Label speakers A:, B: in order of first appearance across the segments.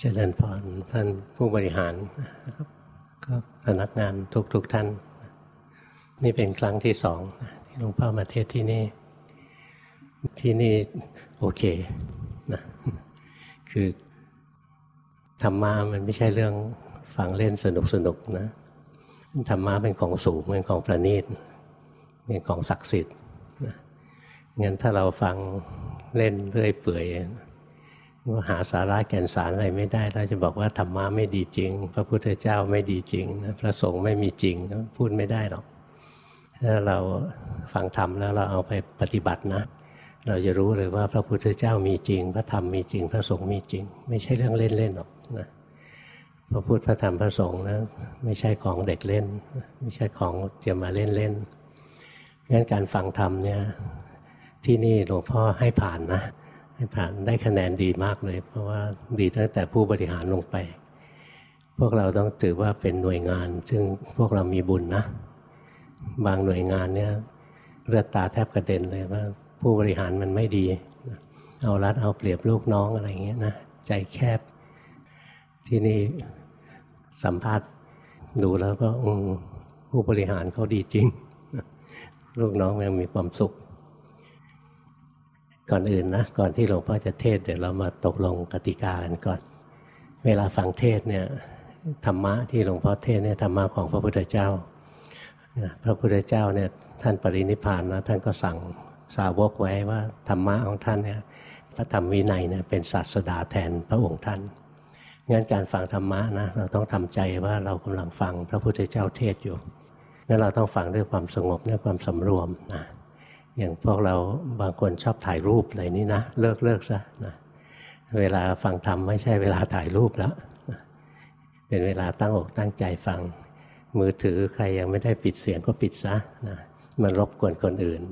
A: เจริญพรท่านผู้บริหารก็พนักงานทุกๆทท่าน นี่เป็นครั้งที่สองที่หลวงพ่อมาเทศที่นี่ ที่นี่โอเคนะคือธรรมะมันไม่ใช่เรื่องฟังเล่นสนุกสนุกนะธรรมะเป็นของสูงเป็นของประณีตเป็นของศักดิ์สิทธิ์งั้นถ้าเราฟังเล่นเรื่อยเปื่อย ว่าหาสาระแก่นสารอะไรไม่ได้เราจะบอกว่าธรรมะไม่ดีจริง พระพุทธเจ้าไม่ดีจริงพระสงฆ์ไม่มีจริงพูดไม่ได้หรอกถ้าเราฟังธรรมแล้วเราเอาไปปฏิบัตินะ เราจะรู้เลยว่าพระพุทธเจ้ามีจริง พระธรรมมีจริง พระสงฆ์มีจริง ไม่ใช่เรื่องเล่นๆหรอกนะพระพุทธพระธรรมพระสงฆ์นะไม่ใช่ของเด็กเล่น ไม่ใช่ของจะมาเล่นเล่นงั้นการฟังธรรมเนี่ยที่นี่หลวงพ่อให้ผ่านนะ ผ่านได้คะแนนดีมากเลย เพราะว่าดีตั้งแต่ผู้บริหารลงไป พวกเราต้องถือว่าเป็นหน่วยงาน ซึ่งพวกเรามีบุญนะ บางหน่วยงานเนี่ยเลือดตาแทบกระเด็นเลยว่า ผู้บริหารมันไม่ดี เอารัดเอาเปรียบลูกน้องอะไรเงี้ยนะใจแคบ ที่นี่สัมภาษณ์ดูแล้วก็ผู้บริหารเขาดีจริง ลูกน้องยังมีความสุข ก่อนอื่นนะก่อนที่หลวงพ่อจะเทศเดี๋ยวเรามาตกลงกติกากันก่อน เวลาฟังเทศเนี่ยธรรมะที่หลวงพ่อเทศเนี่ยธรรมะของพระพุทธเจ้าพระพุทธเจ้าเนี่ยท่านปรินิพานนะท่านก็สั่งสาวกไว้ว่าธรรมะของท่านเนี่ยพระธรรมวินัยเนี่ยเป็นศาสดาแทนพระองค์ท่านงั้นการฟังธรรมะนะเราต้องทำใจว่าเรากำลังฟังพระพุทธเจ้าเทศอยู่งั้นเราต้องฟังด้วยความสงบด้วยความสำรวมนะ อย่างพวกเราบางคนชอบถ่ายรูปอะไรนี้นะ เลิกเลิกซะนะเวลาฟังธรรมไม่ใช่เวลาถ่ายรูปแล้วนะเป็นเวลาตั้งอกตั้งใจฟัง มือถือใครยังไม่ได้ปิดเสียงก็ปิดซะนะมันรบกวนคนอื่น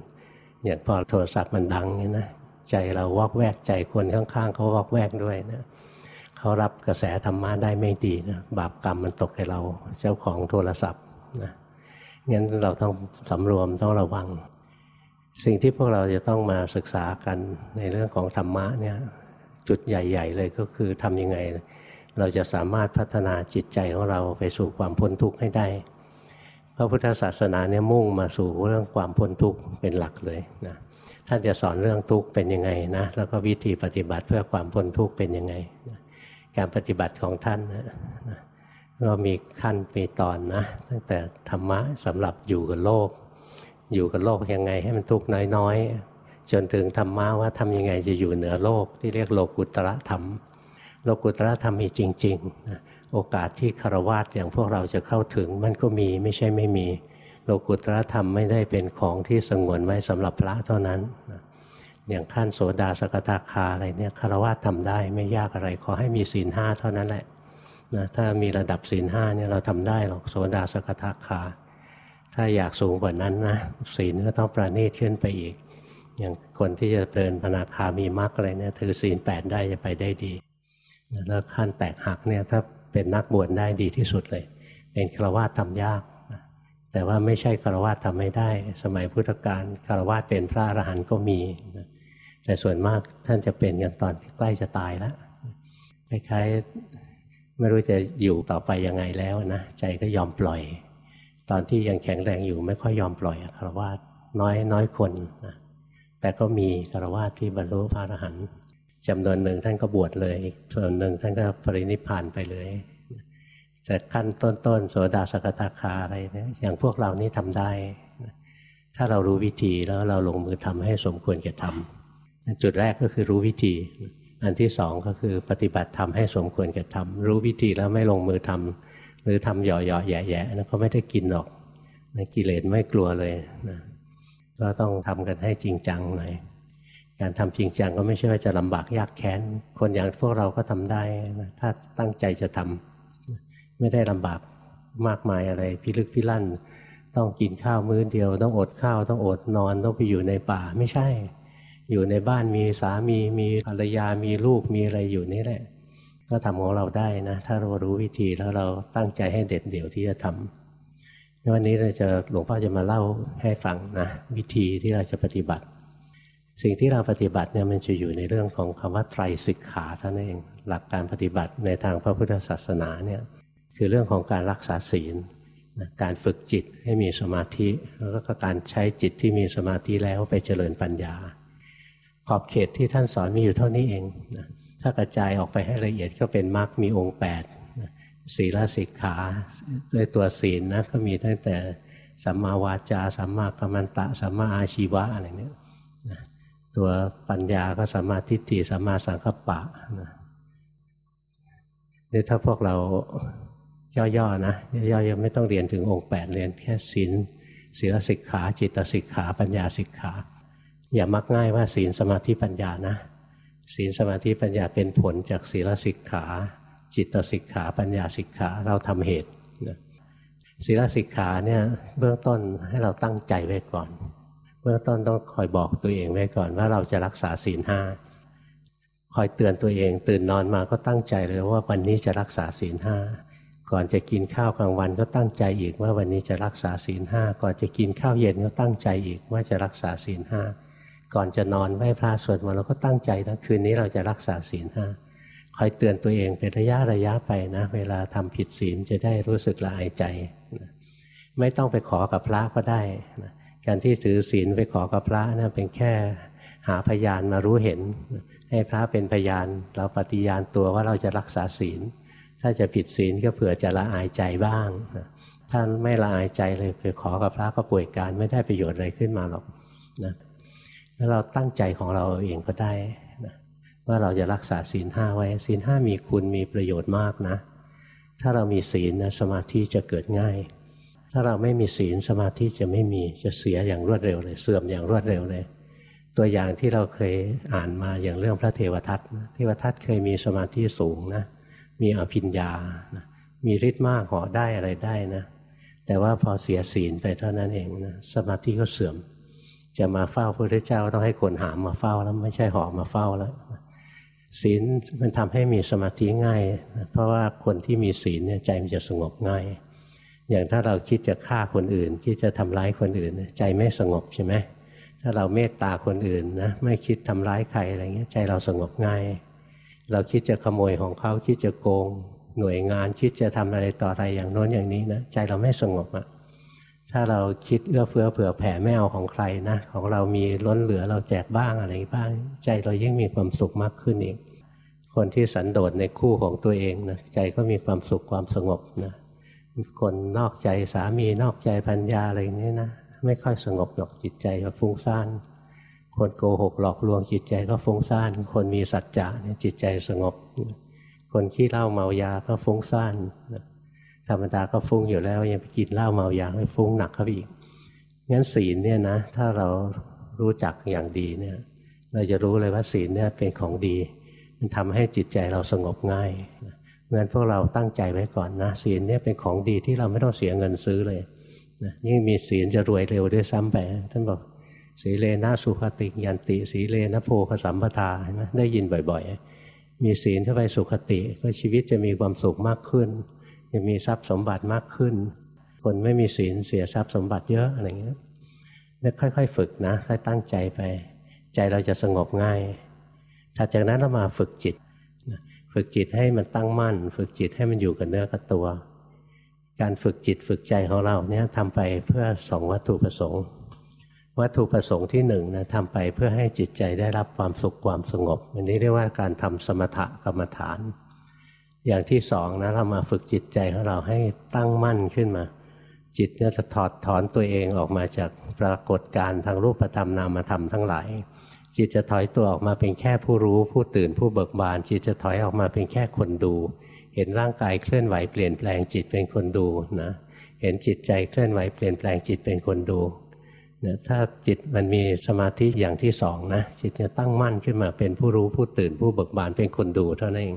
A: อย่างพอโทรศัพท์มันดังนี่นะใจเราวอกแวกใจคนข้างๆเขาวอกแวกด้วยนะเขารับกระแสธรรมะได้ไม่ดีนะบาปกรรมมันตกให้เราเจ้าของโทรศัพท์นะงั้นเราต้องสำรวมต้องระวัง สิ่งที่พวกเราจะต้องมาศึกษากันในเรื่องของธรรมะเนี่ยจุดใหญ่ ๆ เลยก็คือทำยังไง เราจะสามารถพัฒนาจิตใจของเราไปสู่ความพ้นทุกข์ให้ได้ พระพุทธศาสนาเนี่ยมุ่งมาสู่เรื่องความพ้นทุกข์เป็นหลักเลยนะท่านจะสอนเรื่องทุกข์เป็นยังไงนะแล้วก็วิธีปฏิบัติเพื่อความพ้นทุกข์เป็นยังไงนะการปฏิบัติของท่านนะก็มีขั้นมีตอนนะตั้งแต่ธรรมะสำหรับอยู่กับโลก อยู่กับโลกยังไงให้มันทุกข์น้อยๆ จนถึงธรรมะว่าทำยังไงจะอยู่เหนือโลกที่เรียกโลกุตระธรรม โลกุตระธรรมมีจริงๆนะโอกาสที่คารวะอย่างพวกเราจะเข้าถึงมันก็มีไม่ใช่ไม่มี โลกุตระธรรมไม่ได้เป็นของที่สงวนไว้สำหรับพระเท่านั้นนะอย่างขั้นโสดาสกทาคาอะไรเนี่ยคารวะทำได้ไม่ยากอะไรขอให้มีศีลห้าเท่านั้นแหละนะถ้ามีระดับศีลห้าเนี่ยเราทำได้หรอกโสดาสกทาคา ถ้าอยากสูงกว่านั้นนะศีลก็ต้องประณีตขึ้นไปอีก อย่างคนที่จะเดินพนาคามีมรรคอะไรเนี่ยถือศีลแปดได้จะไปได้ดีแล้วขั้นแตกหักเนี่ยถ้าเป็นนักบวชได้ดีที่สุดเลย เป็นฆราวาสทำยาก แต่ว่าไม่ใช่ฆราวาสทำไม่ได้ สมัยพุทธกาลฆราวาสเป็นพระอรหันต์ก็มี แต่ส่วนมากท่านจะเป็นกันตอนใกล้จะตายแล้วคล้ายๆไม่รู้จะอยู่ต่อไปยังไงแล้วนะใจก็ยอมปล่อย ตอนที่ยังแข็งแรงอยู่ไม่ค่อยยอมปล่อยคารวะน้อยน้อยคนนะแต่ก็มีคารวะที่บรรลุพระอรหันต์จำนวนหนึ่งท่านก็บวชเลยส่วนหนึ่งท่านก็ปรินิพานไปเลยแต่ขั้นต้นๆโสดาสกตาคาอะไรเนี่ยอย่างพวกเรานี่ทำได้ ถ้าเรารู้วิธีแล้วเราลงมือทำให้สมควรแก่ทำจุดแรกก็คือรู้วิธี อันที่สองก็คือปฏิบัติทำให้สมควรแก่ทำรู้วิธีแล้วไม่ลงมือทำ หรือทำหย่อๆแย่ๆนั่นก็ไม่ได้กินหรอกนกิเลสไม่กลัวเลยนะก็ต้องทำกันให้จริงจังหน่อยการทำจริงจังก็ไม่ใช่ว่าจะลำบากยากแค้น คนอย่างพวกเราก็ทำได้นะถ้าตั้งใจจะทำไม่ได้ลำบากมากมายอะไรพิลึกพิลั่น ต้องกินข้าวมื้อเดียว ต้องอดข้าวต้องอดนอนต้องไปอยู่ในป่าไม่ใช่ อยู่ในบ้านมีสามีมีภรรยามีลูกมีอะไรอยู่นี่แหละ ก็ทำของเราได้นะ ถ้าเรารู้วิธีแล้วเราตั้งใจให้เด็ดเดี่ยวที่จะทำวันนี้เราจะหลวงพ่อจะมาเล่าให้ฟังนะวิธีที่เราจะปฏิบัติ สิ่งที่เราปฏิบัติเนี่ยมันจะอยู่ในเรื่องของคำว่าไตรสิกขาท่านเองหลักการปฏิบัติในทางพระพุทธศาสนาเนี่ยคือเรื่องของการรักษาศีลการฝึกจิตให้มีสมาธิแล้วก็การใช้จิตที่มีสมาธิแล้วไปเจริญปัญญา ขอบเขตที่ท่านสอนมีอยู่เท่านี้เอง ถ้ากระจายออกไปให้ละเอียดก็เป็นมรรคมีองค์8ศีลสิกขาด้วยตัวศีลนะก็มีตั้งแต่สัมมาวาจาสัมมากัมมันตะสัมมาอาชีวะอะไรเนี่ยตัวปัญญาก็สัมมาทิฏฐิสัมมาสังกัปปะนะนี่ถ้าพวกเราย่อๆนะย่อๆยังไม่ต้องเรียนถึงองค์แปดเรียนแค่ศีลศีลสิกขา จิตสิกขา ปัญญาสิกขา อย่ามักง่ายว่าศีลสมาธิปัญญานะ ศีลสมาธิปัญญาเป็นผลจากศีลสิกขา จิตสิกขาปัญญาสิกขาเราทำเหตุศีลสิกขาเนี่ยเบื้องต้นให้เราตั้งใจไว้ก่อน เบื้องต้นต้องคอยบอกตัวเองไว้ก่อนว่าเราจะรักษาศีลห้าคอยเตือนตัวเอง ตื่นนอนมาก็ตั้งใจเลยว่าวันนี้จะรักษาศีลห้าก่อนจะกินข้าวกลางวันก็ตั้งใจอีกว่าวันนี้จะรักษาศีลห้าก่อนจะกินข้าวเย็นก็ตั้งใจอีกว่าจะรักษาศีลห้า ก่อนจะนอนไหว้พระสวดมนต์เราก็ตั้งใจนะคืนนี้เราจะรักษาศีลห้าคอยเตือนตัวเองเป็นระยะระยะไปนะ เวลาทำผิดศีลจะได้รู้สึกละอายใจไม่ต้องไปขอกับพระก็ได้นะการที่ถือศีลไปขอกับพระนะเป็นแค่หาพยานมารู้เห็น ให้พระเป็นพยาน เราปฏิญาณตัวว่าเราจะรักษาศีล ถ้าจะผิดศีลก็เผื่อจะละอายใจบ้างถ้าไม่ละอายใจเลยไปขอกับพระก็ป่วยการไม่ได้ประโยชน์อะไรขึ้นมาหรอกนะ แล้วเราตั้งใจของเราเองก็ได้นะว่าเราจะรักษาศีลห้าไว้ศีลห้ามีคุณมีประโยชน์มากนะ ถ้าเรามีศีลนะสมาธิจะเกิดง่าย ถ้าเราไม่มีศีลสมาธิจะไม่มีจะเสียอย่างรวดเร็วเลย เสื่อมอย่างรวดเร็วเลย ตัวอย่างที่เราเคยอ่านมาอย่างเรื่องพระเทวทัตเทวทัตเคยมีสมาธิสูงนะมีอภิญญานะมีฤทธิ์มากหอได้อะไรได้นะ แต่ว่าพอเสียศีลไปเท่านั้นเองนะสมาธิก็เสื่อม จะมาเฝ้าพระเจ้าต้องให้คนหามมาเฝ้าแล้วไม่ใช่หอมาเฝ้าแล้วศีลมันทำให้มีสมาธิง่าย เพราะว่าคนที่มีศีลเนี่ยใจมันจะสงบง่าย อย่างถ้าเราคิดจะฆ่าคนอื่น คิดจะทำร้ายคนอื่น ใจไม่สงบใช่ไหมถ้าเราเมตตาคนอื่นนะไม่คิดทำร้ายใครอะไรเงี้ยใจเราสงบง่าย เราคิดจะขโมยของเขาคิดจะโกง หน่วยงานคิดจะทำอะไรต่ออะไรอย่างโน้นอย่างนี้นะใจเราไม่สงบอะ่ะ ถ้าเราคิดเอื้อเฟื้อเผื่อแผ่ไม่เอาของใครนะของเรามีล้นเหลือเราแจกบ้างอะไรบ้าง ใจเรายิ่งมีความสุขมากขึ้นอีก คนที่สันโดษในคู่ของตัวเองนะใจก็มีความสุขความสงบนะคนนอกใจสามีนอกใจพัญญาอะไรนี้นะไม่ค่อยสงบหรอกจิตใจก็ฟุ้งซ่านคนโกหกหลอกลวงจิตใจก็ฟุ้งซ่าน คนมีสัจจะเนี่ยจิตใจสงบ คนขี้เหล้าเมายาก็ฟุ้งซ่าน ธรรมดาก็ฟุ้งอยู่แล้ว ยังไปกินเหล้าเมายาให้ฟุ้งหนักเข้าไปอีกงั้นศีลเนี่ยนะ ถ้าเรารู้จักอย่างดีเนี่ย เราจะรู้เลยว่าศีลเนี่ยเป็นของดี มันทำให้จิตใจเราสงบง่ายงั้นพวกเราตั้งใจไว้ก่อนนะศีลเนี่ยเป็นของดีที่เราไม่ต้องเสียเงินซื้อเลยนะยิ่งมีศีลจะรวยเร็วด้วยซ้ำไปท่านบอกสีเลนะสุขติยันติสีเลนะโพคสัมปทาเห็นไหมได้ยินบ่อย ๆ มีศีลเข้าไปสุขติ ก็ชีวิตจะมีความสุขมากขึ้น จะมีทรัพย์สมบัติมากขึ้น คนไม่มีศีลเสียทรัพย์สมบัติเยอะอะไรเงี้ยนี่ค่อย ๆ ฝึกนะค่อยตั้งใจไป ใจเราจะสงบง่ายถัดจากนั้นเรามาฝึกจิต ฝึกจิตให้มันตั้งมั่น ฝึกจิตให้มันอยู่กับเนื้อกับตัว การฝึกจิตฝึกใจของเราเนี่ยทำไปเพื่อสองวัตถุประสงค์ วัตถุประสงค์ที่หนึ่งนะทำไปเพื่อให้จิตใจได้รับความสุขความสงบ อันนี้เรียกว่าการทำสมถกรรมฐาน อย่างที่สองนะเรามาฝึกจิตใจของเราให้ตั้งมั่นขึ้นมา จิตเนี่ยจะถอดถอนตัวเองออกมาจากปรากฏการทางรูปธรรมนามธรรมทั้งหลาย จิตจะถอยตัวออกมาเป็นแค่ผู้รู้ผู้ตื่นผู้เบิกบาน จิตจะถอยออกมาเป็นแค่คนดู เห็นร่างกายเคลื่อนไหวเปลี่ยนแปลงจิตเป็นคนดูนะเห็นจิตใจเคลื่อนไหวเปลี่ยนแปลงจิตเป็นคนดูนะถ้าจิตมันมีสมาธิอย่างที่สองนะจิตจะตั้งมั่นขึ้นมาเป็นผู้รู้ผู้ตื่นผู้เบิกบานเป็นคนดูเท่านั้นเอง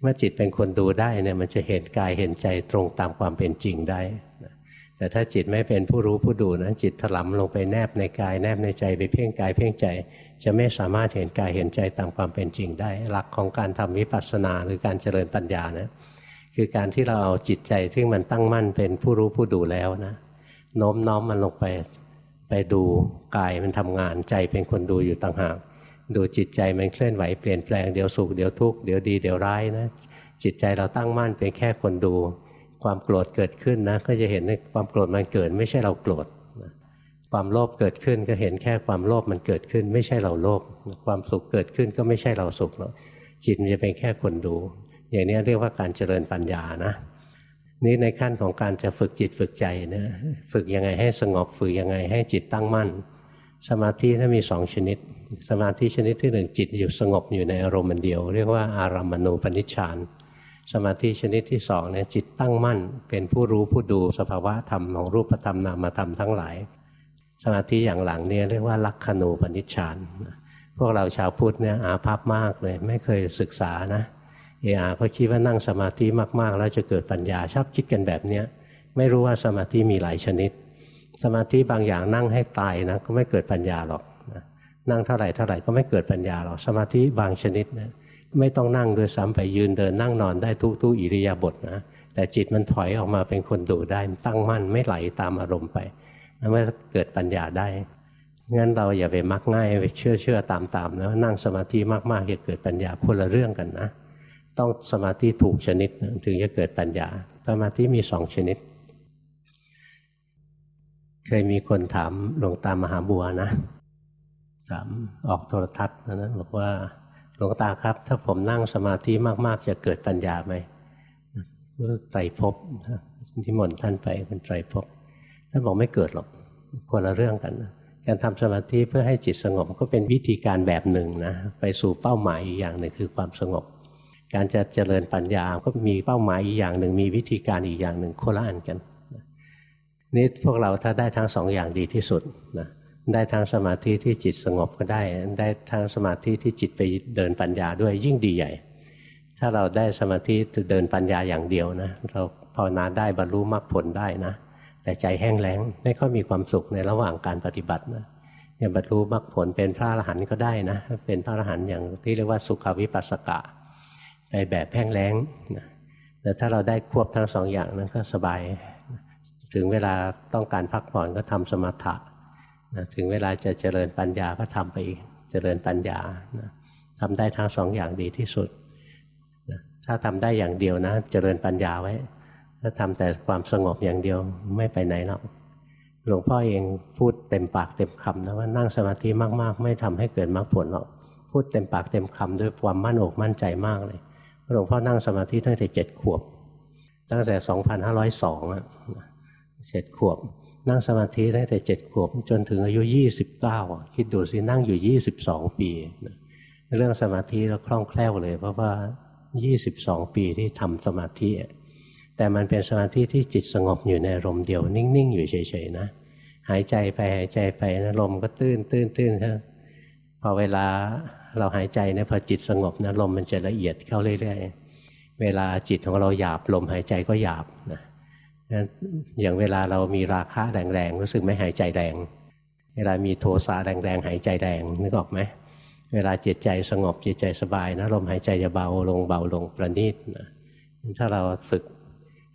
A: เมื่อจิตเป็นคนดูได้เนี่ยมันจะเห็นกายเห็นใจตรงตามความเป็นจริงได้แต่ถ้าจิตไม่เป็นผู้รู้ผู้ดูนะจิตถลำลงไปแนบในกายแนบในใจไปเพ่งกายเพ่งใจ จะไม่สามารถเห็นกายเห็นใจตามความเป็นจริงได้ หลักของการทำวิปัสสนาหรือการเจริญปัญญานะคือการที่เราเอาจิตใจที่มันตั้งมั่นเป็นผู้รู้ผู้ดูแล้วนะโน้มน้อมมันลงไปไปดูกายมันทำงานใจเป็นคนดูอยู่ต่างหาก ดูจิตใจมันเคลื่อนไหวเปลี่ยนแปลงเดี๋ยวสุขเดี๋ยวทุกข์เดี๋ยวดีเดี๋ยวร้ายนะจิตใจเราตั้งมั่นเป็นแค่คนดู ความโกรธเกิดขึ้นนะ ก็จะเห็นความโกรธมันเกิด ไม่ใช่เราโกรธความโลภเกิดขึ้นก็เห็นแค่ความโลภมันเกิดขึ้น ไม่ใช่เราโลภความสุขเกิดขึ้นก็ไม่ใช่เราสุขหรอกจิตมันจะเป็นแค่คนดู อย่างนี้เรียกว่าการเจริญปัญญานะนี่ในขั้นของการจะฝึกจิตฝึกใจนะฝึกยังไงให้สงบฝึกยังไงให้จิตตั้งมั่น สมาธินั้นมีสองชนิด สมาธิชนิดที่หนึ่งจิตอยู่สงบอยู่ในอารมณ์เดียว เรียกว่าอารามณูปนิชฌานสมาธิชนิดที่สองเนี่ยจิตตั้งมั่น เป็นผู้รู้ผู้ดูสภาวะธรรมของรูปธรรมนามธรรมทั้งหลาย สมาธิอย่างหลังเนี่ยเรียกว่าลักขณูปนิชฌานพวกเราชาวพุทธเนี่ยอาภัพมากเลย ไม่เคยศึกษานะเออาก็คิดว่านั่งสมาธิมากๆ แล้วจะเกิดปัญญาชอบคิดกันแบบเนี้ยไม่รู้ว่าสมาธิมีหลายชนิด สมาธิบางอย่างนั่งให้ตายนะก็ไม่เกิดปัญญาหรอก นั่งเท่าไหร่เท่าไหร่ก็ไม่เกิดปัญญาหรอกสมาธิบางชนิดนะไม่ต้องนั่งโดยซ้ำไปยืนเดินนั่งนอนได้ทุกทุกอิริยาบถนะแต่จิตมันถอยออกมาเป็นคนดูได้ตั้งมั่นไม่ไหลตามอารมณ์ไปแล้วมันเกิดปัญญาได้งั้นเราอย่าไปมักง่ายไปเชื่อเชื่อตามตามนะนั่งสมาธิมากๆจะเกิดปัญญาคนละเรื่องกันนะ ต้องสมาธิถูกชนิดถึงจะเกิดปัญญา สมาธิมีสองชนิด เคยมีคนถามหลวงตามหาบัวนะ ถามออกโทรทัศน์นะบอกว่าหลวงตาครับ ถ้าผมนั่งสมาธิมาก ๆ จะเกิดปัญญาไหมไตรภพที่มนท่านไปเป็นไตรภพท่านบอกไม่เกิดหรอกคนละเรื่องกันนะการทำสมาธิเพื่อให้จิตสงบก็เป็นวิธีการแบบหนึ่งนะไปสู่เป้าหมายอีกอย่างหนึ่งคือความสงบ การจะเจริญปัญญาก็มีเป้าหมายอีกอย่างหนึ่ง มีวิธีการอีกอย่างหนึ่งโคละอันกันนี่พวกเราถ้าได้ทั้งสองอย่างดีที่สุดนะ ได้ทั้งสมาธิที่จิตสงบก็ได้ ได้ทั้งสมาธิที่จิตไปเดินปัญญาด้วยยิ่งดีใหญ่ ถ้าเราได้สมาธิเดินปัญญาอย่างเดียวนะเราภาวนาได้บรรลุมรรคผลได้นะ แต่ใจแห้งแล้งไม่ค่อยมีความสุขในระหว่างการปฏิบัตินะอย่าบรรลุมรรคผลเป็นพระอรหันต์ก็ได้นะ เป็นพระอรหันต์อย่างที่เรียกว่าสุขวิปัสสกะ ไปแบบแห้งแล้งนะแต่ถ้าเราได้ควบทั้งสองอย่างนั้นก็สบาย ถึงเวลาต้องการพักผ่อนก็ทำสมถะ นะถึงเวลาจะเจริญปัญญาก็ทำไปเจริญปัญญานะทำได้ทั้งสองอย่างดีที่สุดนะถ้าทำได้อย่างเดียวนะ เจริญปัญญาไว้ ถ้าทำแต่ความสงบอย่างเดียวไม่ไปไหนหรอกหลวงพ่อเองพูดเต็มปากเต็มคำนะว่านั่งสมาธิมากๆ ไม่ทำให้เกิดมรรคผลหรอกพูดเต็มปากเต็มคำด้วยความมั่นอกมั่นใจมากเลยหลวงพ่อนั่งสมาธิตั้งแต่เจ็ดขวบ ตั้งแต่สองพันห้าร้อยสองอะเจ็ดขวบ นั่งสมาธิตั้งแต่เจ็ดขวบจนถึงอายุยี่สิบเก้าคิดดูสินั่งอยู่ยี่สิบสองปีเรื่องสมาธิเราคล่องแคล่วเลย เพราะว่ายี่สิบสองปีที่ทำสมาธิ แต่มันเป็นสมาธิที่จิตสงบอยู่ในลมเดียว นิ่งๆ อยู่เฉยๆนะ หายใจไปหายใจไปนะลมก็ตื้นตื้นตื้นครับพอเวลาเราหายใจเนี่ยพอจิตสงบนะลมมันจะละเอียดเข้าเรื่อยๆ เวลาจิตของเราหยาบลมหายใจก็หยาบนะ อย่างเวลาเรามีราคะแรงๆรู้สึกไม่หายใจแรง เวลามีโทสะแรงๆหายใจแรงนึกออกไหมเวลาจิตใจสงบจิตใจสบายนะลมหายใจจะเบาลงเบาลงประณีตนะถ้าเราฝึก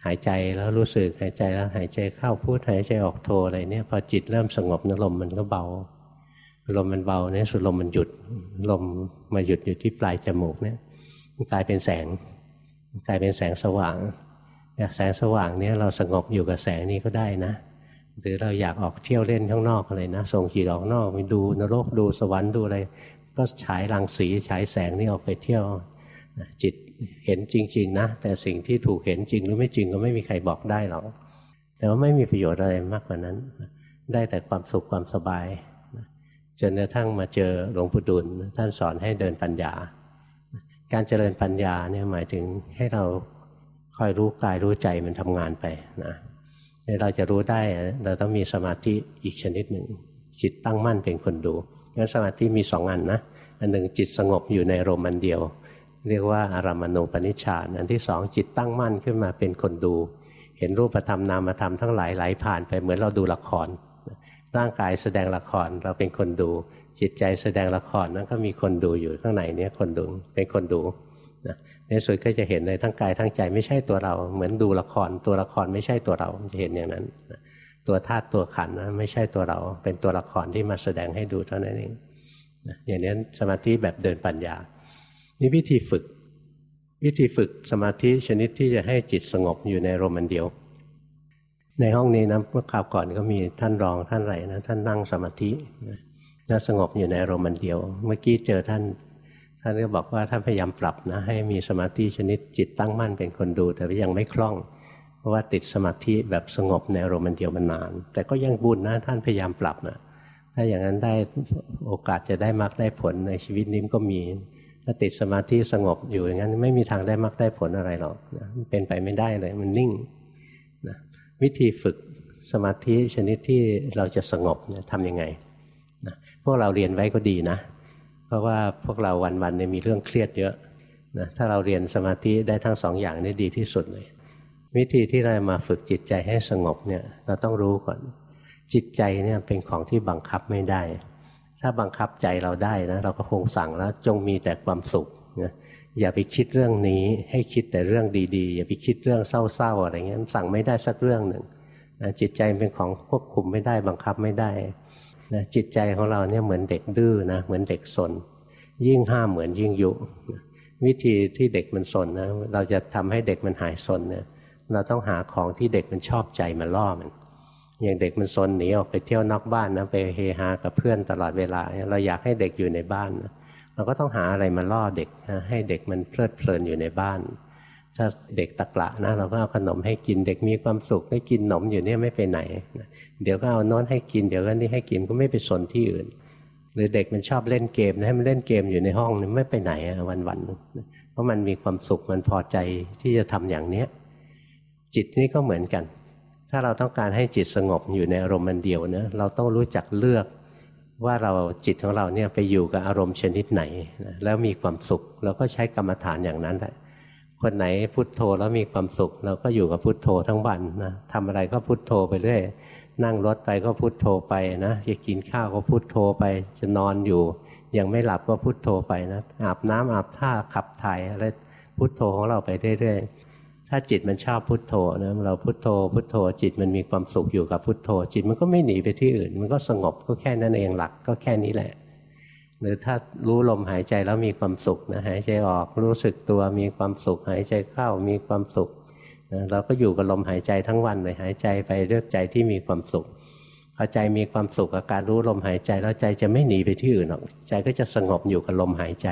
A: หายใจแล้วรู้สึกหายใจแล้วหายใจเข้าพูดหายใจออกโทอะไรเนี่ยพอจิตเริ่มสงบนลมมันก็เบาลมมันเบาเนี่ยสุดลมมันหยุด ลมมาหยุดอยู่ที่ปลายจมูกเนี่ยกลายเป็นแสงกลายเป็นแสงสว่าง อยากแสงสว่างเนี่ยเราสงบอยู่กับแสงนี้ก็ได้นะ หรือเราอยากออกเที่ยวเล่นข้างนอกอะไรนะ ส่งจิตออกนอกไปดูนรกดูสวรรค์ดูอะไร ก็ฉายรังสีฉายแสงนี่ออกไปเที่ยวจิตเห็นจริง ๆ นะ แต่สิ่งที่ถูกเห็นจริงหรือไม่จริงก็ไม่มีใครบอกได้หรอกแต่ว่าไม่มีประโยชน์อะไรมากกว่านั้น ได้แต่ความสุขความสบายจนกระทั่งมาเจอหลวงปู่ดุลท่านสอนให้เดินปัญญา การเจริญปัญญาเนี่ยหมายถึงให้เรา คอยรู้กายรู้ใจมันทำงานไปนะเราจะรู้ได้เราต้องมีสมาธิอีกชนิดหนึ่งจิตตั้งมั่นเป็นคนดูงั้นสมาธิมีสองอันนะอันหนึ่งจิตสงบอยู่ในรมอันเดียว เรียกว่าอารามณูปนิชฌานอันที่สองจิตตั้งมั่นขึ้นมาเป็นคนดู เห็นรูปธรรมนามธรรมทั้งหลายไหลผ่านไปเหมือนเราดูละคร ร่างกายแสดงละครเราเป็นคนดู จิตใจแสดงละครนั้นก็มีคนดูอยู่ข้างในนี้คนดูเป็นคนดู นะในสุดก็จะเห็นเลยทั้งกายทั้งใจไม่ใช่ตัวเรา เหมือนดูละครตัวละครไม่ใช่ตัวเราจะเห็นอย่างนั้นตัวธาตุตัวขันนะไม่ใช่ตัวเราเป็นตัวละครที่มาแสดงให้ดูเท่านั้นเองอย่างนี้สมาธิแบบเดินปัญญา นี่วิธีฝึก วิธีฝึกสมาธิชนิดที่จะให้จิตสงบอยู่ในรมณ์เดียว ในห้องนี้นะเมื่อคราวก่อนก็มีท่านรองท่านไรนะท่านนั่งสมาธินะสงบอยู่ในรมณ์เดียว เมื่อกี้เจอท่าน ท่านก็บอกว่าท่านพยายามปรับนะให้มีสมาธิชนิดจิตตั้งมั่นเป็นคนดู แต่ยังไม่คล่อง เพราะว่าติดสมาธิแบบสงบในอารมณ์เดียวมันนาน แต่ก็ยังบุญนะท่านพยายามปรับนะถ้าอย่างนั้นได้โอกาสจะได้มรรคได้ผลในชีวิตนี้ก็มีถ้าติดสมาธิสงบอยู่อย่างนั้นไม่มีทางได้มรรคได้ผลอะไรหรอกนะเป็นไปไม่ได้เลยมันนิ่งนะวิธีฝึกสมาธิชนิดที่เราจะสงบนี่ยทำยังไงนะพวกเราเรียนไว้ก็ดีนะ เพราะว่าพวกเราวันๆเนี่ยมีเรื่องเครียดเยอะนะถ้าเราเรียนสมาธิได้ทั้งสองอย่างนี่ดีที่สุดเลย วิธีที่เรามาฝึกจิตใจให้สงบเนี่ยเราต้องรู้ก่อน จิตใจเนี่ยเป็นของที่บังคับไม่ได้ ถ้าบังคับใจเราได้นะเราก็คงสั่งแล้วจงมีแต่ความสุขนะอย่าไปคิดเรื่องนี้ให้คิดแต่เรื่องดีๆ อย่าไปคิดเรื่องเศร้าๆอะไรเงี้ยสั่งไม่ได้สักเรื่องหนึ่งนะจิตใจเป็นของควบคุมไม่ได้บังคับไม่ได้ นะจิตใจของเราเนี่ยเหมือนเด็กดื้อนะเหมือนเด็กสน ยิ่งห้ามเหมือนยิ่งยุวิธีที่เด็กมันสนนะเราจะทำให้เด็กมันหายสนเนี่ยเราต้องหาของที่เด็กมันชอบใจมาล่อมัน อย่างเด็กมันซนหนีออกไปเที่ยวนอกบ้านนะไปเฮฮากับเพื่อนตลอดเวลา เราอยากให้เด็กอยู่ในบ้านนะเราก็ต้องหาอะไรมาล่อเด็กนะให้เด็กมันเพลิดเพลินอยู่ในบ้าน ถ้าเด็กตะกละนะเราก็เอาขนมให้กินเด็กมีความสุขให้กินขนมอยู่เนี่ยไม่ไปไหน เดี๋ยวก็เอาน้นให้กินเดี๋ยวก็นี่ให้กินก็ไม่ไปสนที่อื่น หรือเด็กมันชอบเล่นเกมให้มันเล่นเกมอยู่ในห้องนี่ไม่ไปไหนวันวันเพราะมันมีความสุขมันพอใจที่จะทำอย่างเนี้ยจิตนี่ก็เหมือนกัน ถ้าเราต้องการให้จิตสงบอยู่ในอารมณ์มันเดียวนะเราต้องรู้จักเลือกว่าเราจิตของเราเนี่ยไปอยู่กับอารมณ์ชนิดไหน แล้วมีความสุขเราก็ใช้กรรมฐานอย่างนั้นแหละ คนไหนพุทโธแล้วมีความสุข เราก็อยู่กับพุทโธทั้งวันนะทำอะไรก็พุทโธไปเรื่อยนั่งรถไปก็พุทโธไปนะจะกินข้าวก็พุทโธไป จะนอนอยู่ ยังไม่หลับก็พุทโธไปนะอาบน้ำอาบท่าขับถ่ายอะไรพุทโธของเราไปเรื่อยๆถ้าจิตมันชอบพุทโธนะเราพุทโธ พุทโธจิตมันมีความสุขอยู่กับพุทโธ จิตมันก็ไม่หนีไปที่อื่น มันก็สงบก็แค่นั้นเองหลักก็แค่นี้แหละ หรือถ้ารู้ลมหายใจแล้วมีความสุขนะหายใจออกรู้สึกตัวมีความสุข หายใจเข้ามีความสุขนะเราก็อยู่กับลมหายใจทั้งวันเลยหายใจไปเรื่อยใจที่มีความสุขพอใจมีความสุขกับการรู้ลมหายใจแล้วใจจะไม่หนีไปที่อื่นหรอกใจก็จะสงบอยู่กับลมหายใจ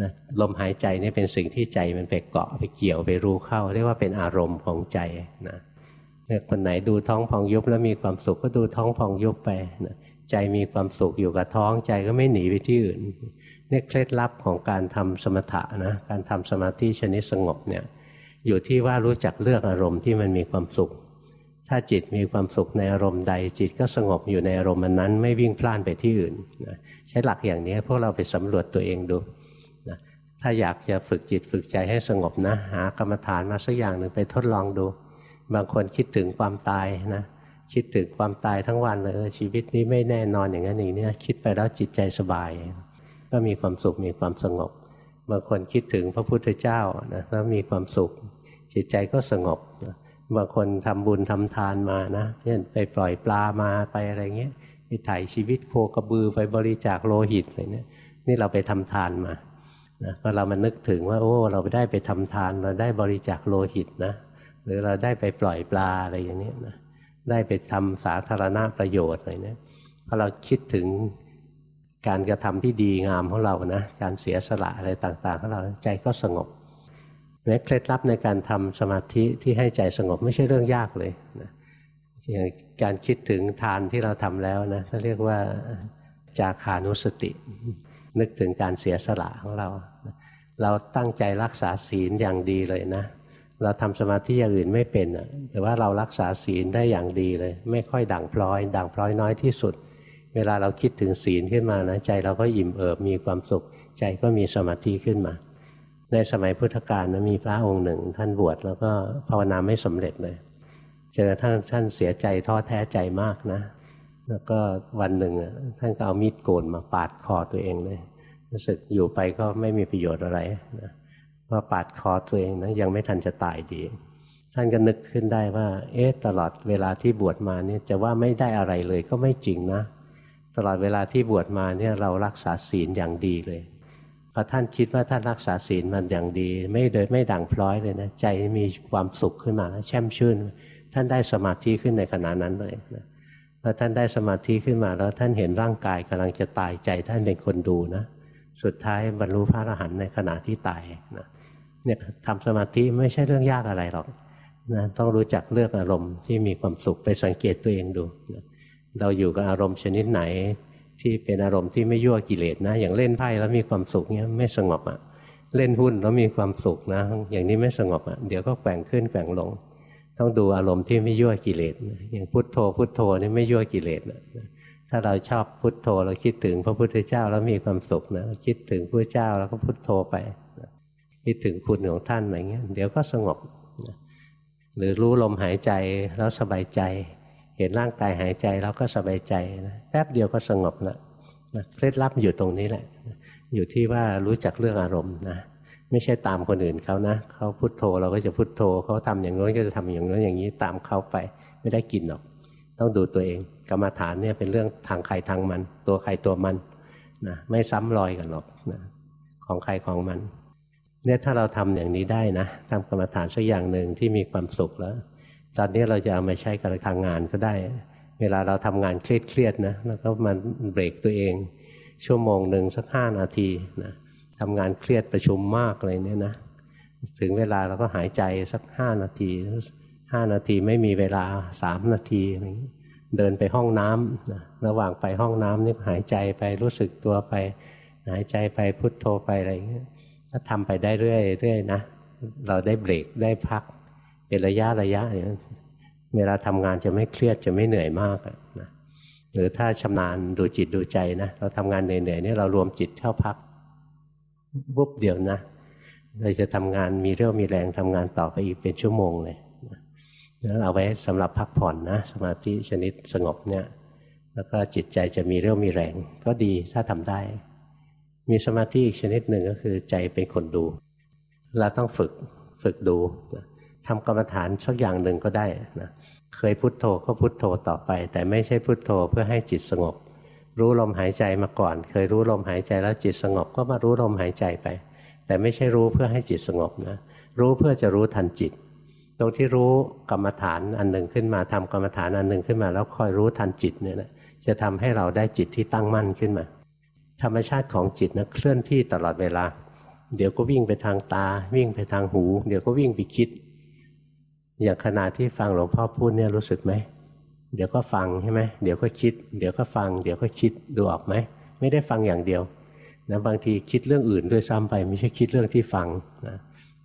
A: นะลมหายใจนี่เป็นสิ่งที่ใจมันไปเกาะไปเกี่ยวไปรู้เข้า เรียกว่าเป็นอารมณ์ของใจนะคนไหนดูท้องพองยุบแล้วมีความสุขก็ดูท้องพองยุบไปนะ ใจมีความสุขอยู่กับท้องใจก็ไม่หนีไปที่อื่นนี่เคล็ดลับของการทำสมถะนะการทำสมาธิชนิดสงบเนี่ยอยู่ที่ว่ารู้จักเลือกอารมณ์ที่มันมีความสุข ถ้าจิตมีความสุขในอารมณ์ใด จิตก็สงบอยู่ในอารมณ์นั้น ไม่วิ่งพล่านไปที่อื่นนะใช้หลักอย่างนี้พวกเราไปสำรวจตัวเองดูถ้าอยากจะฝึกจิตฝึกใจให้สงบนะหากรรมฐานมาสักอย่างหนึ่งไปทดลองดู บางคนคิดถึงความตายนะ คิดถึงความตายทั้งวันเลยชีวิตนี้ไม่แน่นอนอย่างนั้นอย่างนี้คิดไปแล้วจิตใจสบาย ก็มีความสุขมีความสงบบางคนคิดถึงพระพุทธเจ้านะแล้วมีความสุข จิตใจก็สงบบางคนทำบุญทำทานมานะเช่นไปปล่อยปลามาไปอะไรเงี้ยไปถ่ายชีวิตโคกระบือไปบริจาคโลหิตอะไรเนี่ยนี่เราไปทำทานมานะพอเรามานึกถึงว่าโอ้ เราได้ไปทำทานเราได้บริจาคโลหิตนะหรือเราได้ไปปล่อยปลาอะไรอย่างนี้นะ ได้ไปทำสาธารณประโยชน์อะไรเนี่ยพอเราคิดถึงการกระทำที่ดีงามของเรานะการเสียสละอะไรต่างๆของเราใจก็สงบแม้เคล็ดลับในการทำสมาธิที่ให้ใจสงบไม่ใช่เรื่องยากเลยนะอย่างการคิดถึงทานที่เราทำแล้วนะเขาเรียกว่าจาคานุสติ นึกถึงการเสียสละของเรา เราตั้งใจรักษาศีลอย่างดีเลยนะ เราทำสมาธิอย่างอื่นไม่เป็นแต่ว่าเรารักษาศีลได้อย่างดีเลย ไม่ค่อยด่างพร้อย ด่างพร้อยน้อยที่สุด เวลาเราคิดถึงศีลขึ้นมานะใจเราก็อิ่มเอิบมีความสุข ใจก็มีสมาธิขึ้นมา ในสมัยพุทธกาลนะมีพระองค์หนึ่ง ท่านบวชแล้วก็ภาวนาไม่สำเร็จเลยเจอท่านท่านเสียใจท้อแท้ใจมากนะ แล้วก็วันหนึ่งท่านก็เอามีดโกนมาปาดคอตัวเองเลยรู้สึกอยู่ไปก็ไม่มีประโยชน์อะไรนะ ว่าปาดคอตัวเองนะยังไม่ทันจะตายดี ท่านก็นึกขึ้นได้ว่า เอ๊ะตลอดเวลาที่บวชมาเนี่ยจะว่าไม่ได้อะไรเลยก็ไม่จริงนะ ตลอดเวลาที่บวชมาเนี่ยเรารักษาศีลอย่างดีเลยพอท่านคิดว่าท่านรักษาศีลมันอย่างดี ไม่เดินไม่ด่างพร้อยเลยนะใจมีความสุขขึ้นมาแล้วแช่มชื่น ท่านได้สมาธิขึ้นในขณะนั้นเลยนะพอท่านได้สมาธิขึ้นมาแล้วท่านเห็นร่างกายกำลังจะตายใจท่านเป็นคนดูนะ สุดท้ายบรรลุพระอรหันต์ในขณะที่ตายนะ เนี่ยทำสมาธิไม่ใช่เรื่องยากอะไรหรอกนะต้องรู้จักเลือกอารมณ์ที่มีความสุขไปสังเกตตัวเองดูนะเราอยู่กับอารมณ์ชนิดไหน ที่เป็นอารมณ์ที่ไม่ยั่วกิเลสนะ อย่างเล่นไพ่แล้วมีความสุขเนี่ยไม่สงบอะ่ะเล่นหุ้นแล้วมีความสุขนะ อย่างนี้ไม่สงบอะ่ะเดี๋ยวก็แกว่งขึ้นแกว่งลง ต้องดูอารมณ์ที่ไม่ยั่วกิเลสอย่างพุทโธพุทโธนี่ไม่ยั่วกิเลสนะถ้าเราชอบพุทโธเราคิดถึงพระพุทธเจ้าแล้วมีความสุขนะคิดถึงพระเจ้าแล้วก็พุทโธไป คิดถึงคุณของท่านอะไรเงี้ยเดี๋ยวก็สงบ หรือรู้ลมหายใจแล้วสบายใจ เห็นร่างกายหายใจแล้วก็สบายใจนะแป๊บเดียวก็สงบแล้วเคล็ดลับอยู่ตรงนี้แหละ อยู่ที่ว่ารู้จักเรื่องอารมณ์นะไม่ใช่ตามคนอื่นเขานะเขาพุโทโธเราก็จะพุโทโธเขาทำอย่างโน้นก็จะทำอย่างโน้นอย่างนี้ตามเขาไปไม่ได้กินหรอก ต้องดูตัวเอง กรรมฐานเนี่ยเป็นเรื่องทางใครทางมัน ตัวใครตัวมันนะไม่ซ้ำรอยกันหรอกนะของใครของมัน เนี่ยถ้าเราทำอย่างนี้ได้นะทำกรรมฐานสักอย่างหนึ่งที่มีความสุขแล้ว ตอนนี้เราจะเอามาใช้กับทางงานก็ได้ เวลาเราทำงานเครียดๆนะแล้วก็มาเบรกตัวเอง ชั่วโมงหนึ่งสักห้านาทีนะทำงานเครียดประชุมมากอะไรเนี่ยนะถึงเวลาเราก็หายใจสักห้านาทีห้านาทีไม่มีเวลาสามนาทีอะไรอย่างนี้เดินไปห้องน้ำนะระหว่างไปห้องน้ำนี่หายใจไปรู้สึกตัวไป หายใจไปพุทโธไปอะไรอย่างเงี้ย ถ้าทำไปได้เรื่อยๆนะเราได้เบรกได้พัก เป็นระยะระยะเนี่ยเวลาทำงานจะไม่เครียดจะไม่เหนื่อยมากนะหรือถ้าชำนาญดูจิตดูใจนะ เราทำงานเหนื่อยๆนี่เรารวมจิตเข้าพักวุบเดียวนะเราจะทำงานมีเรี่ยวมีแรงทำงานต่อไปอีกเป็นชั่วโมงเลยนั้นเอาไว้สำหรับพักผ่อนนะ สมาธิชนิดสงบเนี่ย แล้วก็จิตใจจะมีเรี่ยวมีแรง ก็ดีถ้าทำได้ มีสมาธิอีกชนิดหนึ่งก็คือใจเป็นคนดู เราต้องฝึกฝึกดูนะทำกรรมฐานสักอย่างหนึ่งก็ได้นะเคยพุโทโธก็พุโทโธต่อไป แต่ไม่ใช่พุโทโธเพื่อให้จิตสงบ รู้ลมหายใจมาก่อน เคยรู้ลมหายใจแล้วจิตสงบก็มารู้ลมหายใจไป แต่ไม่ใช่รู้เพื่อให้จิตสงบนะรู้เพื่อจะรู้ทันจิต ตรงที่รู้กรรมฐานอันหนึ่งขึ้นมาทำกรรมฐานอันหนึ่งขึ้นมา แล้วคอยรู้ทันจิตเนี่ยนะจะทำให้เราได้จิตที่ตั้งมั่นขึ้นมา ธรรมชาติของจิตนะเคลื่อนที่ตลอดเวลา เดี๋ยวก็วิ่งไปทางตา วิ่งไปทางหู เดี๋ยวก็วิ่งไปคิด อย่างขณะที่ฟังหลวงพ่อพูดเนี่ยรู้สึกไหมเดี๋ยวก็ฟังใช่ไหมเดี๋ยวก็คิด เดี๋ยวก็ฟัง เดี๋ยวก็คิดดูออกไหมไม่ได้ฟังอย่างเดียวนะบางทีคิดเรื่องอื่นด้วยซ้ำไป ไม่ใช่คิดเรื่องที่ฟังนะ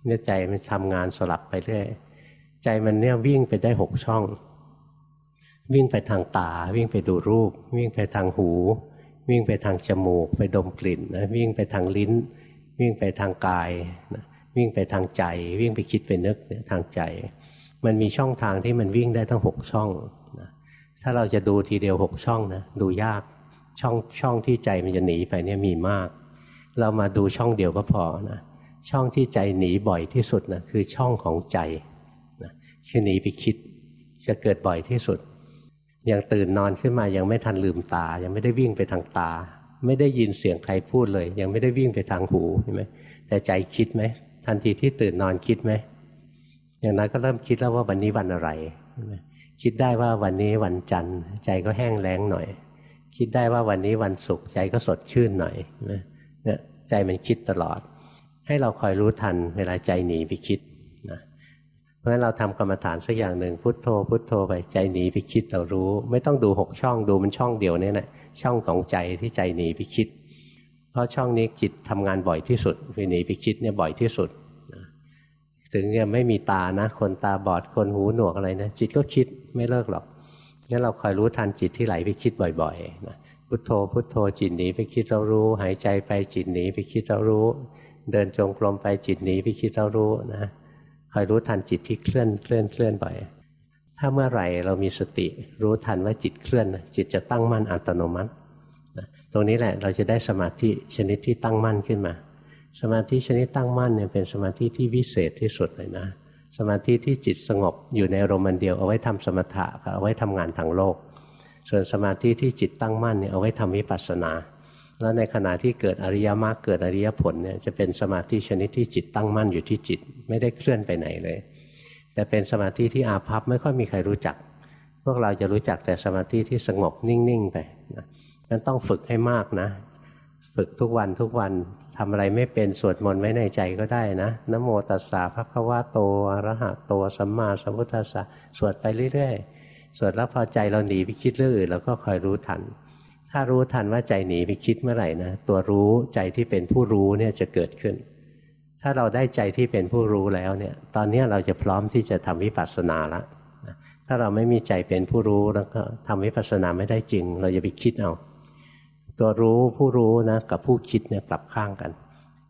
A: เนี่ยใจมันทำงานสลับไปเรื่อยใจมันเนี่ยวิ่งไปได้หกช่อง วิ่งไปทางตา วิ่งไปดูรูป วิ่งไปทางหู วิ่งไปทางจมูก ไปดมกลิ่นนะวิ่งไปทางลิ้น วิ่งไปทางกายนะวิ่งไปทางใจ วิ่งไปคิดไปนึกทางใจ มันมีช่องทางที่มันวิ่งได้ทั้งหกช่องนะถ้าเราจะดูทีเดียวหกช่องนะดูยากช่องช่องที่ใจมันจะหนีไปเนี่ยมีมาก เรามาดูช่องเดียวก็พอนะช่องที่ใจหนีบ่อยที่สุดนะคือช่องของใจนะคือหนีไปคิดจะเกิดบ่อยที่สุด ยังตื่นนอนขึ้นมายังไม่ทันลืมตา ยังไม่ได้วิ่งไปทางตา ไม่ได้ยินเสียงใครพูดเลย ยังไม่ได้วิ่งไปทางหูใช่ไหมแต่ใจคิดไหมทันทีที่ตื่นนอนคิดไหมอย่างนั้นก็เริ่มคิดแล้วว่าวันนี้วันอะไร คิดได้ว่าวันนี้วันจันทร์ใจก็แห้งแล้งหน่อย คิดได้ว่าวันนี้วันศุกร์ใจก็สดชื่นหน่อยเนี่ยใจมันคิดตลอด ให้เราคอยรู้ทันเวลาใจหนีไปคิด ราะฉะนั้นเราทำกรรมฐานสักอย่างหนึ่งพุทโธ พุทโธไปใจหนีไปคิดเรารู้ ไม่ต้องดูหกช่องดูมันช่องเดียวนี่แหละช่องของใจที่ใจหนีไปคิด เพราะช่องนี้จิตทำงานบ่อยที่สุดไปหนีไปคิดเนี่ยบ่อยที่สุดถึงจะไม่มีตานะ คนตาบอดคนหูหนวกอะไรนะจิตก็คิดไม่เลิกหรอกงั้นเราคอยรู้ทันจิตที่ไหลไปคิดบ่อยๆนะพุทโธพุทโธจิตหนีไปคิดเรารู้ หายใจไปจิตหนีไปคิดเรารู้ เดินจงกรมไปจิตหนีไปคิดเรารู้นะ คอยรู้ทันจิตที่เคลื่อนเคลื่อนเคลื่อนบ่อยถ้าเมื่อไหร่เรามีสติรู้ทันว่าจิตเคลื่อน จิตจะตั้งมั่นอัตโนมัติตรงนี้แหละเราจะได้สมาธิชนิดที่ตั้งมั่นขึ้นมา สมาธิชนิดตั้งมั่นเนี่ยเป็นสมาธิที่วิเศษที่สุดเลยนะ สมาธิที่จิตสงบอยู่ในอารมณ์เดียวเอาไว้ทำสมถะเอาไว้ทำงานทางโลก ส่วนสมาธิที่จิตตั้งมั่นเนี่ยเอาไว้ทำวิปัสสนา แล้วในขณะที่เกิดอริยมรรคเกิดอริยผลเนี่ยจะเป็นสมาธิชนิดที่จิตตั้งมั่นอยู่ที่จิตไม่ได้เคลื่อนไปไหนเลย แต่เป็นสมาธิที่อาภัพไม่ค่อยมีใครรู้จัก พวกเราจะรู้จักแต่สมาธิที่สงบนิ่งๆไปนะนั้นต้องฝึกให้มากนะ ฝึกทุกวันทุกวันทำอะไรไม่เป็นสวดมนต์ไว้ในใจก็ได้นะนโมตัสสะภะคะวะโตอรหะโตสัมมาสัมพุทธัสสะสวดไปเรื่อยๆสวดแล้วพอใจเราหนีไปคิดเรื่องอื่นเราก็คอยรู้ทัน ถ้ารู้ทันว่าใจหนีไปคิดเมื่อไหร่นะตัวรู้ใจที่เป็นผู้รู้เนี่ยจะเกิดขึ้น ถ้าเราได้ใจที่เป็นผู้รู้แล้วเนี่ย ตอนนี้เราจะพร้อมที่จะทำวิปัสสนาล้วถ้าเราไม่มีใจเป็นผู้รู้แล้วก็ทำวิปัสสนาไม่ได้จริง เราจะไปคิดเอา ตัวรู้ผู้รู้นะกับผู้คิดเนี่ยกลับข้างกัน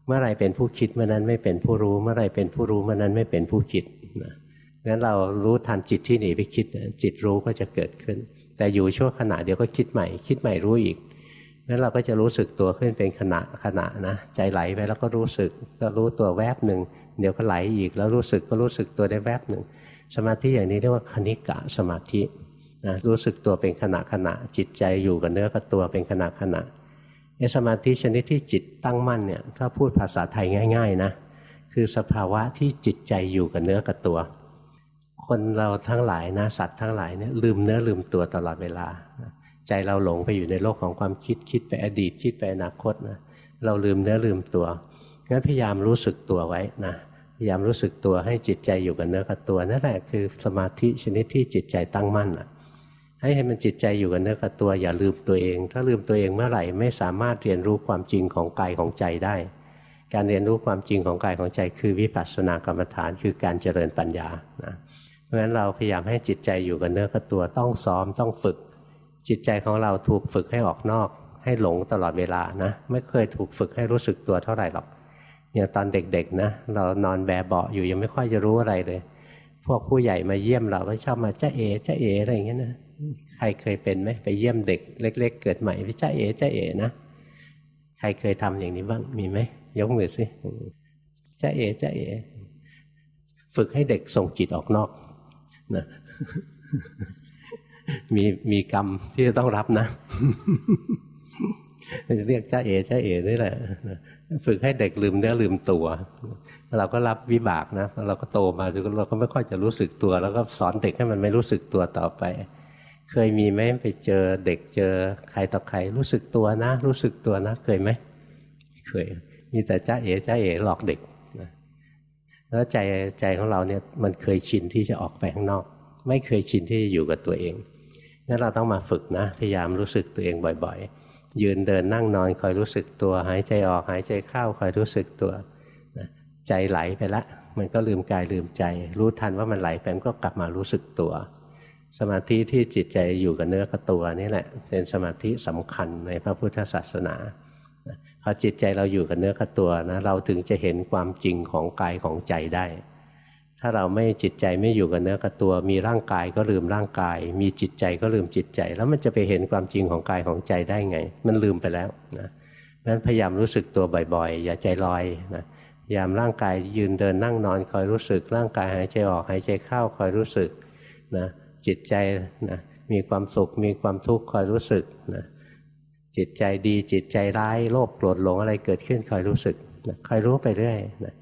A: เมื่อไรเป็นผู้คิดเมื่อนั้นไม่เป็นผู้รู้ เมื่อไรเป็นผู้รู้เมื่อนั้นไม่เป็นผู้คิดนะงั้นเรารู้ทันจิตที่หนีไปคิดจิตรู้ก็จะเกิดขึ้น แต่อยู่ชั่วขณะเดียวก็คิดใหม่ คิดใหม่รู้อีกงั้นเราก็จะรู้สึกตัวขึ้นเป็นขณะขณะนะใจไหลไปแล้วก็รู้สึกก็รู้ตัวแวบหนึ่งเดี๋ยวก็ไหลอีกแล้วรู้สึกก็รู้สึกตัวได้แวบหนึ่งสมาธิอย่างนี้เรียกว่าคณิกะสมาธินะรู้สึกตัวเป็นขณะขณะจิตใจอยู่กับเนื้อกับตัวเป็นขณะขณะในสมาธิชนิดที่จิตตั้งมั่นเนี่ยถ้าพูดภาษาไทยง่าย ๆนะคือสภาวะที่จิตใจอยู่กับเนื้อกับตัว คนเราทั้งหลายนะสัตว์ทั้งหลายเนี่ยลืมเนื้อลืมตัวตลอดเวลา ใจเราหลงไปอยู่ในโลกของความคิดคิดไปอดีตคิดไปอนาคตนะเราลืมเนื้อลืมตัวงั้นพยายามรู้สึกตัวไว้นะพยายามรู้สึกตัวให้จิตใจอยู่กับเนื้อกับตัวนั่นแหละคือสมาธิชนิดที่จิตใจตั้งมั่นอะให้ให้มันจิตใจอยู่กับเนื้อกับตัว อย่าลืมตัวเอง ถ้าลืมตัวเองเมื่อไหร่ไม่สามารถเรียนรู้ความจริงของกายของใจได้ การเรียนรู้ความจริงของกายของใจ คือวิปัสสนากรรมฐานคือการเจริญปัญญานะ เพราะฉะนั้นเราพยายามให้จิตใจอยู่กับเนื้อกับตัวต้องซ้อมต้องฝึก จิตใจของเราถูกฝึกให้ออกนอก ให้หลงตลอดเวลานะ ไม่เคยถูกฝึกให้รู้สึกตัวเท่าไหร่หรอกอย่างตอนเด็กๆนะเรานอนแบเบาอยู่ยังไม่ค่อยจะรู้อะไรเลย พวกผู้ใหญ่มาเยี่ยมเราก็ชอบมาจ้าเอ๋จ้าเอ๋อะไรอย่างเงี้ยนะใครเคยเป็นไหมไปเยี่ยมเด็ก เล็ก ๆ เกิดใหม่พิจ้าเอ๋จ้าเอ๋นะใครเคยทำอย่างนี้บ้างมีไหมยกมือสิจ้าเอ๋จ้าเอ๋ฝึกให้เด็กส่งจิตออกนอก นะมีมีกรรมที่จะต้องรับนะเรียกเจ้าเอ๋จ้าเอ๋นี่แหละฝึกให้เด็กลืมเนื้อลืมตัว เราก็รับวิบากนะเราก็โตมาจนเราก็ไม่ค่อยจะรู้สึกตัว แล้วก็สอนเด็กให้มันไม่รู้สึกตัวต่อไป เคยมีไหมไปเจอเด็กเจอใครต่อใคร รู้สึกตัวนะ รู้สึกตัวนะ เคยไหมเคย มีแต่เจ้าเอ๋จ้าเอ๋หลอกเด็ก แล้วใจใจของเราเนี่ยมันเคยชินที่จะออกไปข้างนอก ไม่เคยชินที่จะอยู่กับตัวเองงั้นเราต้องมาฝึกนะ พยายามรู้สึกตัวเองบ่อยๆ ยืนเดินนั่งนอนคอยรู้สึกตัว หายใจออกหายใจเข้าคอยรู้สึกตัวใจไหลไปละ มันก็ลืมกายลืมใจ รู้ทันว่ามันไหลไปมันก็กลับมารู้สึกตัว สมาธิที่จิตใจอยู่กับเนื้อกับตัวนี่แหละ เป็นสมาธิสำคัญในพระพุทธศาสนา พอจิตใจเราอยู่กับเนื้อกับตัวนะเราถึงจะเห็นความจริงของกายของใจได้ ถ้าเราไม่จิตใจไม่อยู่กับเนื้อกับตัว มีร่างกายก็ลืมร่างกาย มีจิตใจก็ลืมจิตใจ แล้วมันจะไปเห็นความจริงของกายของใจได้ไง มันลืมไปแล้วนะนั้นพยายามรู้สึกตัวบ่อยๆ อย่าใจลอยนะพยายามร่างกายยืนเดินนั่งนอนคอยรู้สึก ร่างกายหายใจออกหายใจเข้าคอยรู้สึกนะจิตใจนะมีความสุขมีความทุกข์คอยรู้สึกนะ จิตใจดีจิตใจร้ายโลภโกรธหลงอะไรเกิดขึ้นคอยรู้สึกนะคอยรู้ไปเรื่อยนะ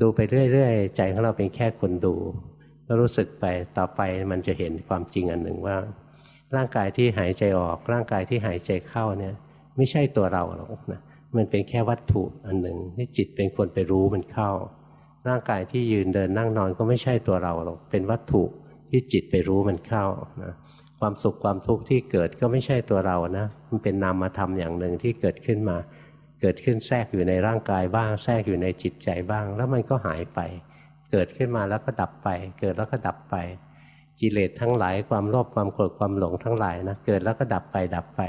A: ดูไปเรื่อยๆใจของเราเป็นแค่คนดูก็รู้สึกไปต่อไปมันจะเห็นความจริงอันหนึ่งว่า ร่างกายที่หายใจออก ร่างกายที่หายใจเข้าเนี่ย ไม่ใช่ตัวเราหรอกนะมันเป็นแค่วัตถุอันหนึ่งที่จิตเป็นคนไปรู้มันเข้า ร่างกายที่ยืนเดินนั่งนอนก็ไม่ใช่ตัวเราหรอกเป็นวัตถุที่จิตไปรู้มันเข้านะ ความสุขความทุกข์ที่เกิดก็ไม่ใช่ตัวเรานะ มันเป็นนามธรรมอย่างหนึ่งที่เกิดขึ้นมา เกิดขึ้นแทรกอยู่ในร่างกายบ้าง แทรกอยู่ในจิตใจบ้าง แล้วมันก็หายไป เกิดขึ้นมาแล้วก็ดับไป เกิดแล้วก็ดับไปกิเลสทั้งหลายความโลภความโกรธความหลงทั้งหลายนะเกิดแล้วก็ดับไปดับไป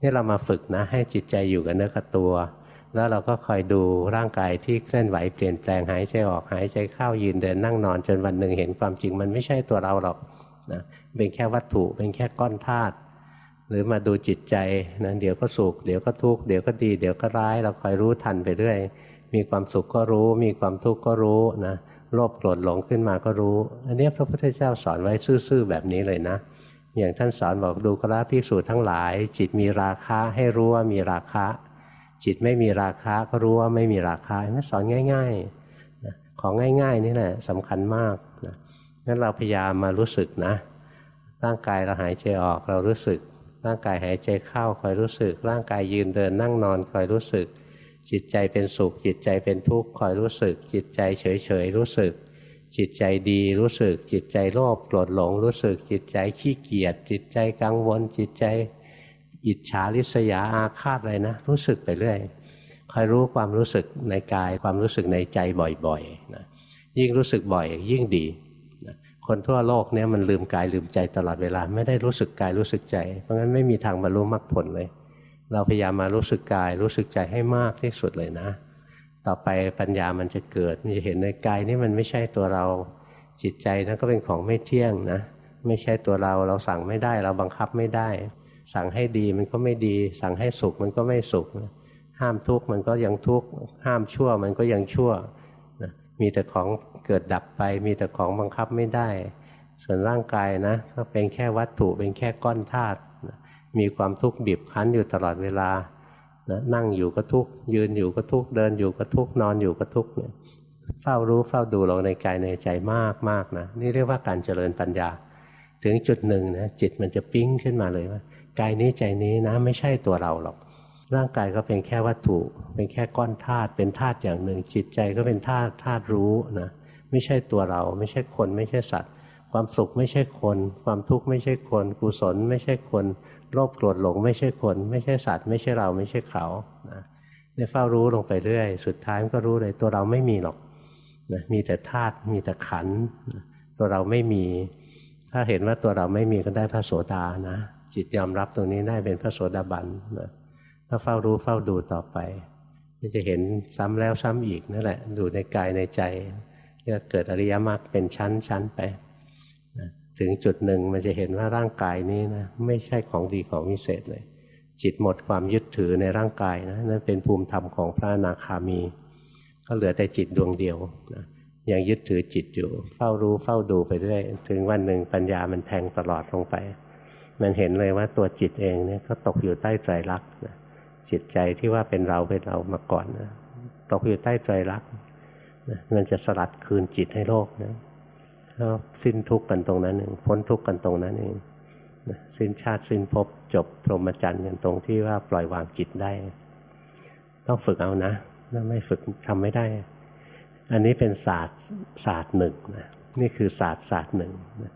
A: นี่เรามาฝึกนะ ให้จิตใจอยู่กับเนื้อกับตัว แล้วเราก็คอยดูร่างกายที่เคลื่อนไหวเปลี่ยนแปลงหายใจออกหายใจเข้ายืนเดินนั่งนอนจนวันหนึ่งเห็นความจริงมันไม่ใช่ตัวเราหรอก นะเป็นแค่วัตถุเป็นแค่ก้อนธาตุหรือมาดูจิตใจนะเดี๋ยวก็สุขเดี๋ยวก็ทุกข์เดี๋ยวก็ดี เดี๋ยวก็ร้าย เราคอยรู้ทันไปเรื่อย มีความสุขก็รู้ มีความทุกข์ก็รู้นะโลภโกรธหลงขึ้นมาก็รู้ อันนี้พระพุทธเจ้าสอนไว้ซื่อๆแบบนี้เลยนะ อย่างท่านสอนบอกดูกราภิกษุทั้งหลาย จิตมีราคะให้รู้ว่ามีราคะ จิตไม่มีราคะก็รู้ว่าไม่มีราคะนั่นสอนง่ายๆของง่าย ๆ นี่แหละสำคัญมาก งั้นเราพยายามมารู้สึกนะ ร่างกายเราหายใจออกเรารู้สึก ร่างกายหายใจเข้าคอยรู้สึก ร่างกายยืนเดินนั่งนอนคอยรู้สึก จิตใจเป็นสุข จิตใจเป็นทุกข์คอยรู้สึก จิตใจเฉยเฉยรู้สึก จิตใจดีรู้สึก จิตใจโลภโกรธหลงรู้สึก จิตใจขี้เกียจจิตใจกังวล จิตใจ อิจฉาริษยาอาฆาตอะไรนะ รู้สึกไปเรื่อยคอยรู้ความรู้สึกในกายความรู้สึกในใจบ่อยๆนะยิ่งรู้สึกบ่อย ยิ่งดี คนทั่วโลกเนี่ยมันลืมกายลืมใจตลอดเวลา ไม่ได้รู้สึกกายรู้สึกใจ เพราะงั้นไม่มีทางบรรลุมรรคผลเลย เราพยายามมารู้สึกกายรู้สึกใจให้มากที่สุดเลยนะ ต่อไปปัญญามันจะเกิดมันจะเห็นในกายนี่มันไม่ใช่ตัวเราจิตใจนั้นก็เป็นของไม่เที่ยงนะ ไม่ใช่ตัวเราเราสั่งไม่ได้เราบังคับไม่ได้ สั่งให้ดีมันก็ไม่ดี สั่งให้สุขมันก็ไม่สุข ห้ามทุกข์มันก็ยังทุกข์ห้ามชั่วมันก็ยังชั่ว มีแต่ของเกิดดับไป มีแต่ของบังคับไม่ได้ ส่วนร่างกายนะก็เป็นแค่วัตถุเป็นแค่ก้อนธาตุมีความทุกข์บีบคั้นอยู่ตลอดเวลานะนั่งอยู่ก็ทุกข์ยืนอยู่ก็ทุกข์เดินอยู่ก็ทุกข์นอนอยู่ก็ทุกข์เนี่ยเฝ้ารู้เฝ้าดูลงในกายในใจมากมากนะนี่เรียกว่าการเจริญปัญญา ถึงจุดหนึ่งนะจิตมันจะปิ้งขึ้นมาเลยว่ากายนี้ใจนี้นะไม่ใช่ตัวเราหรอก ร่างกายก็เป็นแค่วัตถุ เป็นแค่ก้อนธาตุเป็นธาตุอย่างหนึ่ง จิตใจก็เป็นธาตุธาตุรู้นะไม่ใช่ตัวเรา ไม่ใช่คน ไม่ใช่สัตว์ ความสุขไม่ใช่คน ความทุกข์ไม่ใช่คน กุศล ไม่ใช่คนโลภโกรธหลง ไม่ใช่คน ไม่ใช่สัตว์ ไม่ใช่เราไม่ใช่เขานะเนี่ยเฝ้ารู้ลงไปเรื่อย สุดท้ายมันก็รู้เลยตัวเราไม่มีหรอกนะมีแต่ธาตุมีแต่ขันตัวเราไม่มี ถ้าเห็นว่าตัวเราไม่มีก็ได้พระโสดานะจิตยอมรับตรงนี้ได้เป็นพระโสดาบันนะ ถ้าเฝ้ารู้เฝ้าดูต่อไปก็จะเห็นซ้ำแล้วซ้ำอีกนั่นแหละ ดูในกายในใจจะเกิดอริยมรรคเป็นชั้นๆไปถึงจุดหนึ่งมันจะเห็นว่าร่างกายนี้นะไม่ใช่ของดีของวิเศษเลย จิตหมดความยึดถือในร่างกายนะนั่นเป็นภูมิธรรมของพระนาคามี ก็เหลือแต่จิตดวงเดียวนะยังยึดถือจิตอยู่ เฝ้ารู้เฝ้าดูไปเรื่อยถึงวันหนึ่งปัญญามันแทงตลอดลงไป มันเห็นเลยว่าตัวจิตเองเนี่ยก็ตกอยู่ใต้ไตรลักษณ์นะ จิตใจที่ว่าเป็นเราเป็นเรามาก่อนนะตกอยู่ใต้ไตรลักนะมันจะสลัดคืนจิตให้โลกนะก็สิ้นทุกข์กันตรงนั้นเองพ้นทุกข์กันตรงนั้นเองสิ้นชาติสิ้นภพจบพรหมจรรย์กันตรงที่ว่าปล่อยวางจิตได้ ต้องฝึกเอานะถ้าไม่ฝึกทำไม่ได้ อันนี้เป็นศาสตร์ศาสตร์หนึ่งนะนี่คือศาสตร์ศาสตร์หนึ่งนะ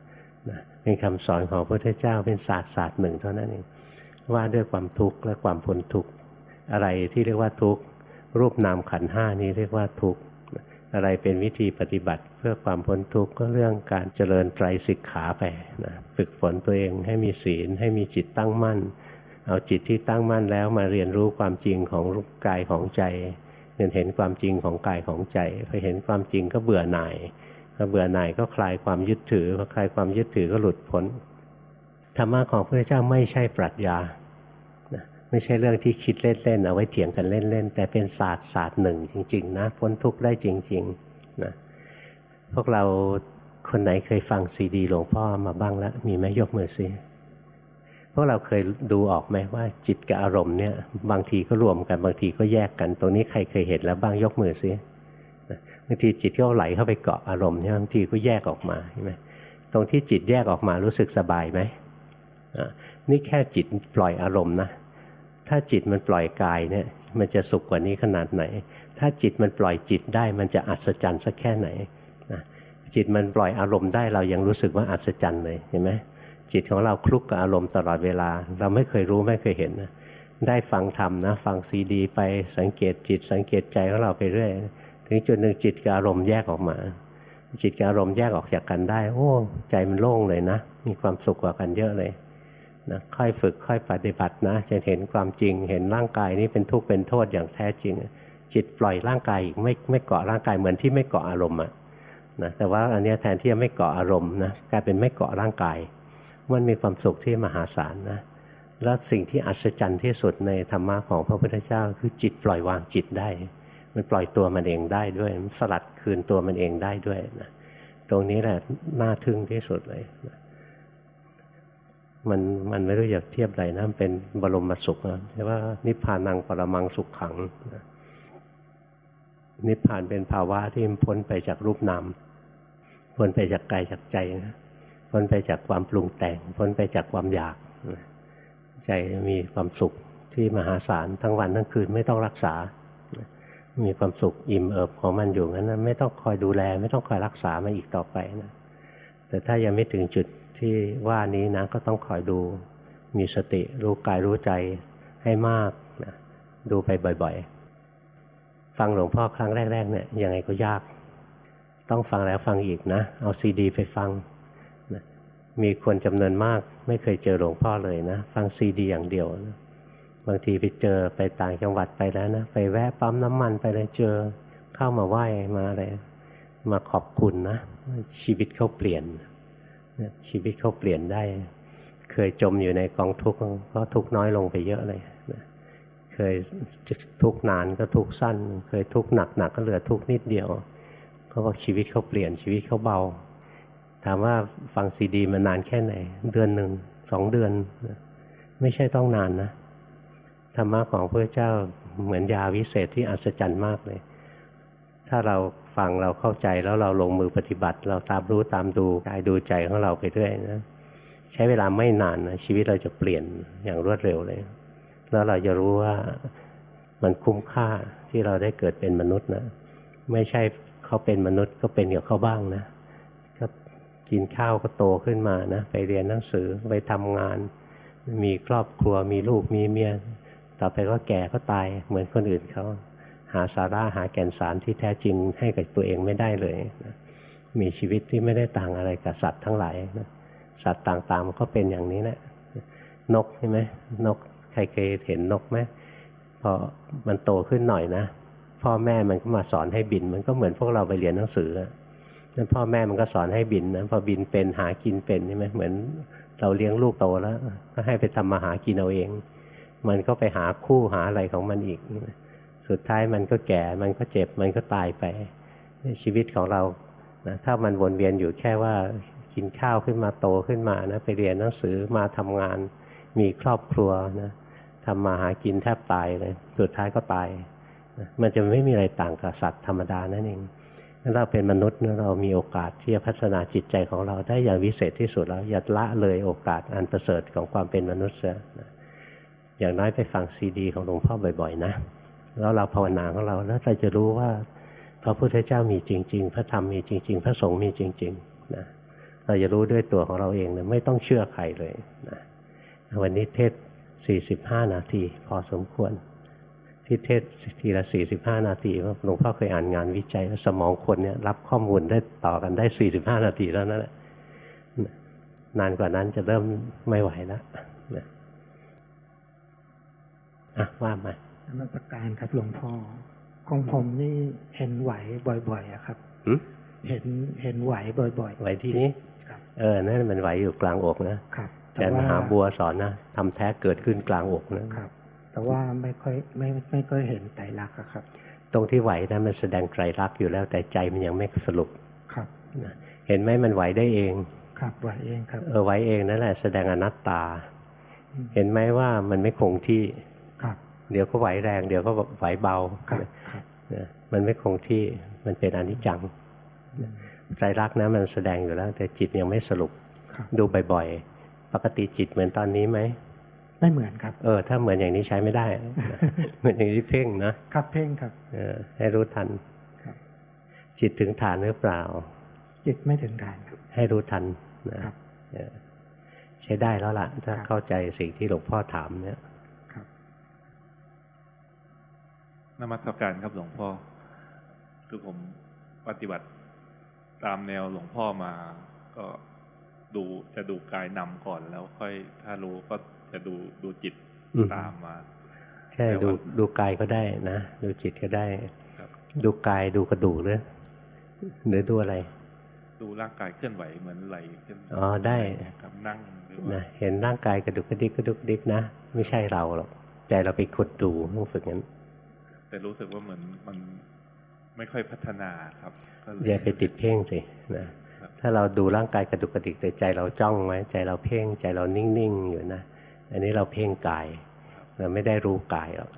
A: เป็นคำสอนของพระพุทธเจ้าเป็นศาสตร์ศาสตร์หนึ่งเท่านั้นเองว่าด้วยความทุกข์และความพ้นทุกข์ อะไรที่เรียกว่าทุกข์รูปนามขันห้านี้เรียกว่าทุกข์อะไรเป็นวิธีปฏิบัติเพื่อความพ้นทุกข์ก็เรื่องการเจริญไตรสิกขาไปนะฝึกฝนตัวเองให้มีศีลให้มีจิตตั้งมั่น เอาจิตที่ตั้งมั่นแล้วมาเรียนรู้ความจริงของรูปกายของใจเรียนเห็นความจริงของกายของใจพอเห็นความจริงก็เบื่อหน่ายพอเบื่อหน่ายก็คลายความยึดถือพอคลายความยึดถือก็หลุดพ้นธรรมะของพระเจ้าไม่ใช่ปรัชญา ไม่ใช่เรื่องที่คิดเล่นๆเอาไว้เถียงกันเล่นๆแต่เป็นศาสตร์ศาสตร์หนึ่งจริงๆนะพ้นทุกข์ได้จริงๆนะพวกเราคนไหนเคยฟังซีดีหลวงพ่อมาบ้างแล้ว มีไหมยกมือซิพวกเราเคยดูออกไหมว่า จิตกับอารมณ์เนี่ย บางทีก็รวมกันบางทีก็แยกกัน ตรงนี้ใครเคยเห็นแล้วบ้างยกมือซิบางทีจิตก็ไหลเข้าไปเกาะอารมณ์เนี่ยบางทีก็แยกออกมาใช่ไหมตรงที่จิตแยกออกมารู้สึกสบายไหมนี่แค่จิตปล่อยอารมณ์นะ ถ้าจิตมันปล่อยกายเนี่ย มันจะสุขกว่านี้ขนาดไหน ถ้าจิตมันปล่อยจิตได้ มันจะอัศจรรย์สักแค่ไหนนะจิตมันปล่อยอารมณ์ได้เรายังรู้สึกว่าอัศจรรย์เลยเห็นไหมจิตของเราคลุกกับอารมณ์ตลอดเวลา เราไม่เคยรู้ไม่เคยเห็นนะได้ฟังธรรมนะ ฟังซีดี ไปสังเกตจิตสังเกตใจของเราไปเรื่อยถึงจุดหนึ่งจิตกับอารมณ์แยกออกมา จิตกับอารมณ์แยกออกจากกันได้ โอ้ ใจมันโล่งเลยนะ มีความสุขกว่ากันเยอะเลย นะค่อยฝึกค่อยปฏิบัตินะจะเห็นความจริง เห็นร่างกายนี้เป็นทุกข์เป็นโทษอย่างแท้จริง จิตปล่อยร่างกายอีกไม่ไม่เกาะร่างกายเหมือนที่ไม่เกาะอารมณ์อะนะแต่ว่าอันนี้แทนที่จะไม่เกาะอารมณ์นะกลายเป็นไม่เกาะร่างกาย มันมีความสุขที่มหาศาลนะแล้วสิ่งที่อัศจรรย์ที่สุดในธรรมะของพระพุทธเจ้า คือจิตปล่อยวางจิตได้ มันปล่อยตัวมันเองได้ด้วย มันสลัดคืนตัวมันเองได้ด้วยนะตรงนี้แหละน่าทึ่งที่สุดเลยนะ มันมันไม่รู้อยากเทียบอะไรนะเป็นบรมสุขนะใช่ว่านิพพานังปรมังสุขขังนะนิพพานเป็นภาวะที่พ้นไปจากรูปนามพ้นไปจากกายจากใจนะพ้นไปจากความปรุงแต่ง พ้นไปจากความอยากใจมีความสุขที่มหาศาลทั้งวันทั้งคืนไม่ต้องรักษา มีความสุขอิ่มเอิบของมันอยู่งั้นนะไม่ต้องคอยดูแล ไม่ต้องคอยรักษามันอีกต่อไปนะแต่ถ้ายังไม่ถึงจุด ที่ว่านี้นะก็ต้องคอยดู มีสติรู้กายรู้ใจให้มากนะดูไปบ่อยๆ ฟังหลวงพ่อครั้งแรกๆเนี่ยยังไงก็ยาก ต้องฟังแล้วฟังอีกนะ เอาซีดี ไปฟังนะมีคนจำนวนมากไม่เคยเจอหลวงพ่อเลยนะ ฟังซีดี อย่างเดียวนะบางทีไปเจอไปต่างจังหวัดไปแล้วนะ ไปแวะปั๊มน้ำมันไปเลยเจอเข้ามาไหว้มาอะไรมาขอบคุณนะ ชีวิตเขาเปลี่ยน ชีวิตเขาเปลี่ยนได้ เคยจมอยู่ในกองทุกข์ก็ทุกข์น้อยลงไปเยอะเลยเคยทุกข์นานก็ทุกข์สั้น เคยทุกข์หนักหนักก็เหลือทุกข์นิดเดียวเขาบอกชีวิตเขาเปลี่ยนชีวิตเขาเบา ถามว่าฟังซีดีมานานแค่ไหน เดือนหนึ่งสองเดือน ไม่ใช่ต้องนานนะธรรมะของพระเจ้าเหมือนยาวิเศษที่อัศจรรย์มากเลย ถ้าเรา ฟังเราเข้าใจแล้วเราลงมือปฏิบัติ เราตามรู้ตามดูกายดูใจของเราไปด้วยนะใช้เวลาไม่นานนะชีวิตเราจะเปลี่ยนอย่างรวดเร็วเลย แล้วเราจะรู้ว่ามันคุ้มค่าที่เราได้เกิดเป็นมนุษย์นะ ไม่ใช่เขาเป็นมนุษย์ก็เป็นกับเขาบ้างนะก็กินข้าวก็โตขึ้นมานะ ไปเรียนหนังสือไปทำงาน มีครอบครัวมีลูกมีเมียต่อไปก็แก่ก็ตายเหมือนคนอื่นเขา หาสาระหาแก่นสารที่แท้จริงให้กับตัวเองไม่ได้เลยนะมีชีวิตที่ไม่ได้ต่างอะไรกับสัตว์ทั้งหลายนะสัตว์ต่างๆมันก็เป็นอย่างนี้แหละนกใช่ไหมนกใครเคยเห็นนกไหมพอมันโตขึ้นหน่อยนะพ่อแม่มันก็มาสอนให้บิน มันก็เหมือนพวกเราไปเรียนหนังสือนั่นพ่อแม่มันก็สอนให้บินนะพอบินเป็นหากินเป็นใช่ไหมเหมือนเราเลี้ยงลูกโตแล้ว ก็ให้ไปทำมาหากินเอาเอง มันก็ไปหาคู่หาอะไรของมันอีก สุดท้ายมันก็แก่ มันก็เจ็บ มันก็ตายไป ชีวิตของเรานะถ้ามันวนเวียนอยู่แค่ว่ากินข้าวขึ้นมาโตขึ้นมานะไปเรียนหนังสือมาทำงาน มีครอบครัวนะทำมาหากินแทบตายเลย สุดท้ายก็ตายนะมันจะไม่มีอะไรต่างกับสัตว์ธรรมดานั่นเองเราเป็นมนุษย์เรามีโอกาสที่จะพัฒนาจิตใจของเราได้อย่างวิเศษที่สุดแล้วอย่าละเลยโอกาสอันประเสริฐของความเป็นมนุษย์เสียนะอย่างน้อยไปฟังซีดี ของหลวงพ่อบ่อย ๆ นะ แล้วเราภาวนาของเราแล้วเราจะรู้ว่าพระพุทธเจ้ามีจริง ๆ พระธรรมมีจริง ๆ พระสงฆ์มีจริงๆนะเราจะรู้ด้วยตัวของเราเองนะไม่ต้องเชื่อใครเลยนะวันนี้เทศ 45 นาทีพอสมควร ที่เทศทีละ 45 นาทีว่าหลวงพ่อเคยอ่านงานวิจัยสมองคนเนี่ยรับข้อมูลได้ต่อกันได้ 45 นาทีแล้วนั่นแหละนานกว่านั้นจะเริ่มไม่ไหวแล้วอะว่ามา
B: นมัสการครับหลวงพ่อของผมนี่เห็นไหวบ่อยๆอะครับเห็นเห็นไหวบ่อยๆ
A: ไหวที่นี้เออนั่นมันไหวอยู่กลางอกนะครับแต่มหาบัวสอนนะทำแท้เกิดขึ้นกลางอกนะครับ
B: แต่ว่าไม่ค่อยไม่ไม่ค่อยเห็นไตรลักษณ์ครับ
A: ตรงที่ไหวนะมันแสดงไตรลักษณ์อยู่แล้วแต่ใจมันยังไม่สรุป
B: ครับ
A: เห็นไหมมันไหวได้เอง
B: ครับไหวเองครับ
A: เออไหวเองนั่นแหละแสดงอนัตตา เห็นไหมว่ามันไม่คงที่ เดี๋ยวก็ไหวแรง เดี๋ยวก็ไหวเบามันไม่คงที่มันเป็นอนิจจังใจรักนะมันแสดงอยู่แล้ว แต่จิตยังไม่สรุปดูบ่อยๆ ปกติจิตเหมือนตอนนี้ไหม
B: ไม่เหมือนครับ
A: เออ ถ้าเหมือนอย่างนี้ใช้ไม่ได้ เหมือนอย่างนี้เพ่งนะ
B: ครับเพ่งครับ
A: เออ ให้รู้ทันจิตถึงฐานหรือเปล่า
B: จิตไม่ถึงฐานครับ
A: ให้รู้ทันนะครับใช้ได้แล้วล่ะ ถ้าเข้าใจสิ่งที่หลวงพ่อถามเนี่ย
C: นมัสการครับหลวงพ่อ คือผมปฏิบัติตามแนวหลวงพ่อมา ก็ดูจะดูกายนำก่อนแล้วค่อยถ้ารู้ก็จะดูดูจิตตามมา
A: ใช่ดูดูกายก็ได้นะดูจิตก็ได้ดูกายดูกระดูกเลยหรือดูอะไร
C: ดูร่างกายเคลื่อนไหวเหมือนไหลขึ้น
A: อ๋อได้
C: ครับนั่ง
A: นะเห็นร่างกายกระดุกกระดิกกระดุกกระดิกนะ ไม่ใช่เราหรอกใจเราไปกดดูต้องฝึกงั้น
C: แต่รู้สึกว่าเหมือนมันไม่ค่อยพัฒนาครับ
A: อย่าไปติดเพ่งสินะถ้าเราดูร่างกายกระดุกกระดิกแต่ใจเราจ้องไว้ใจเราเพ่งใจเรานิ่งๆอยู่นะอันนี้เราเพ่งกาย เราไม่ได้รู้กายหรอก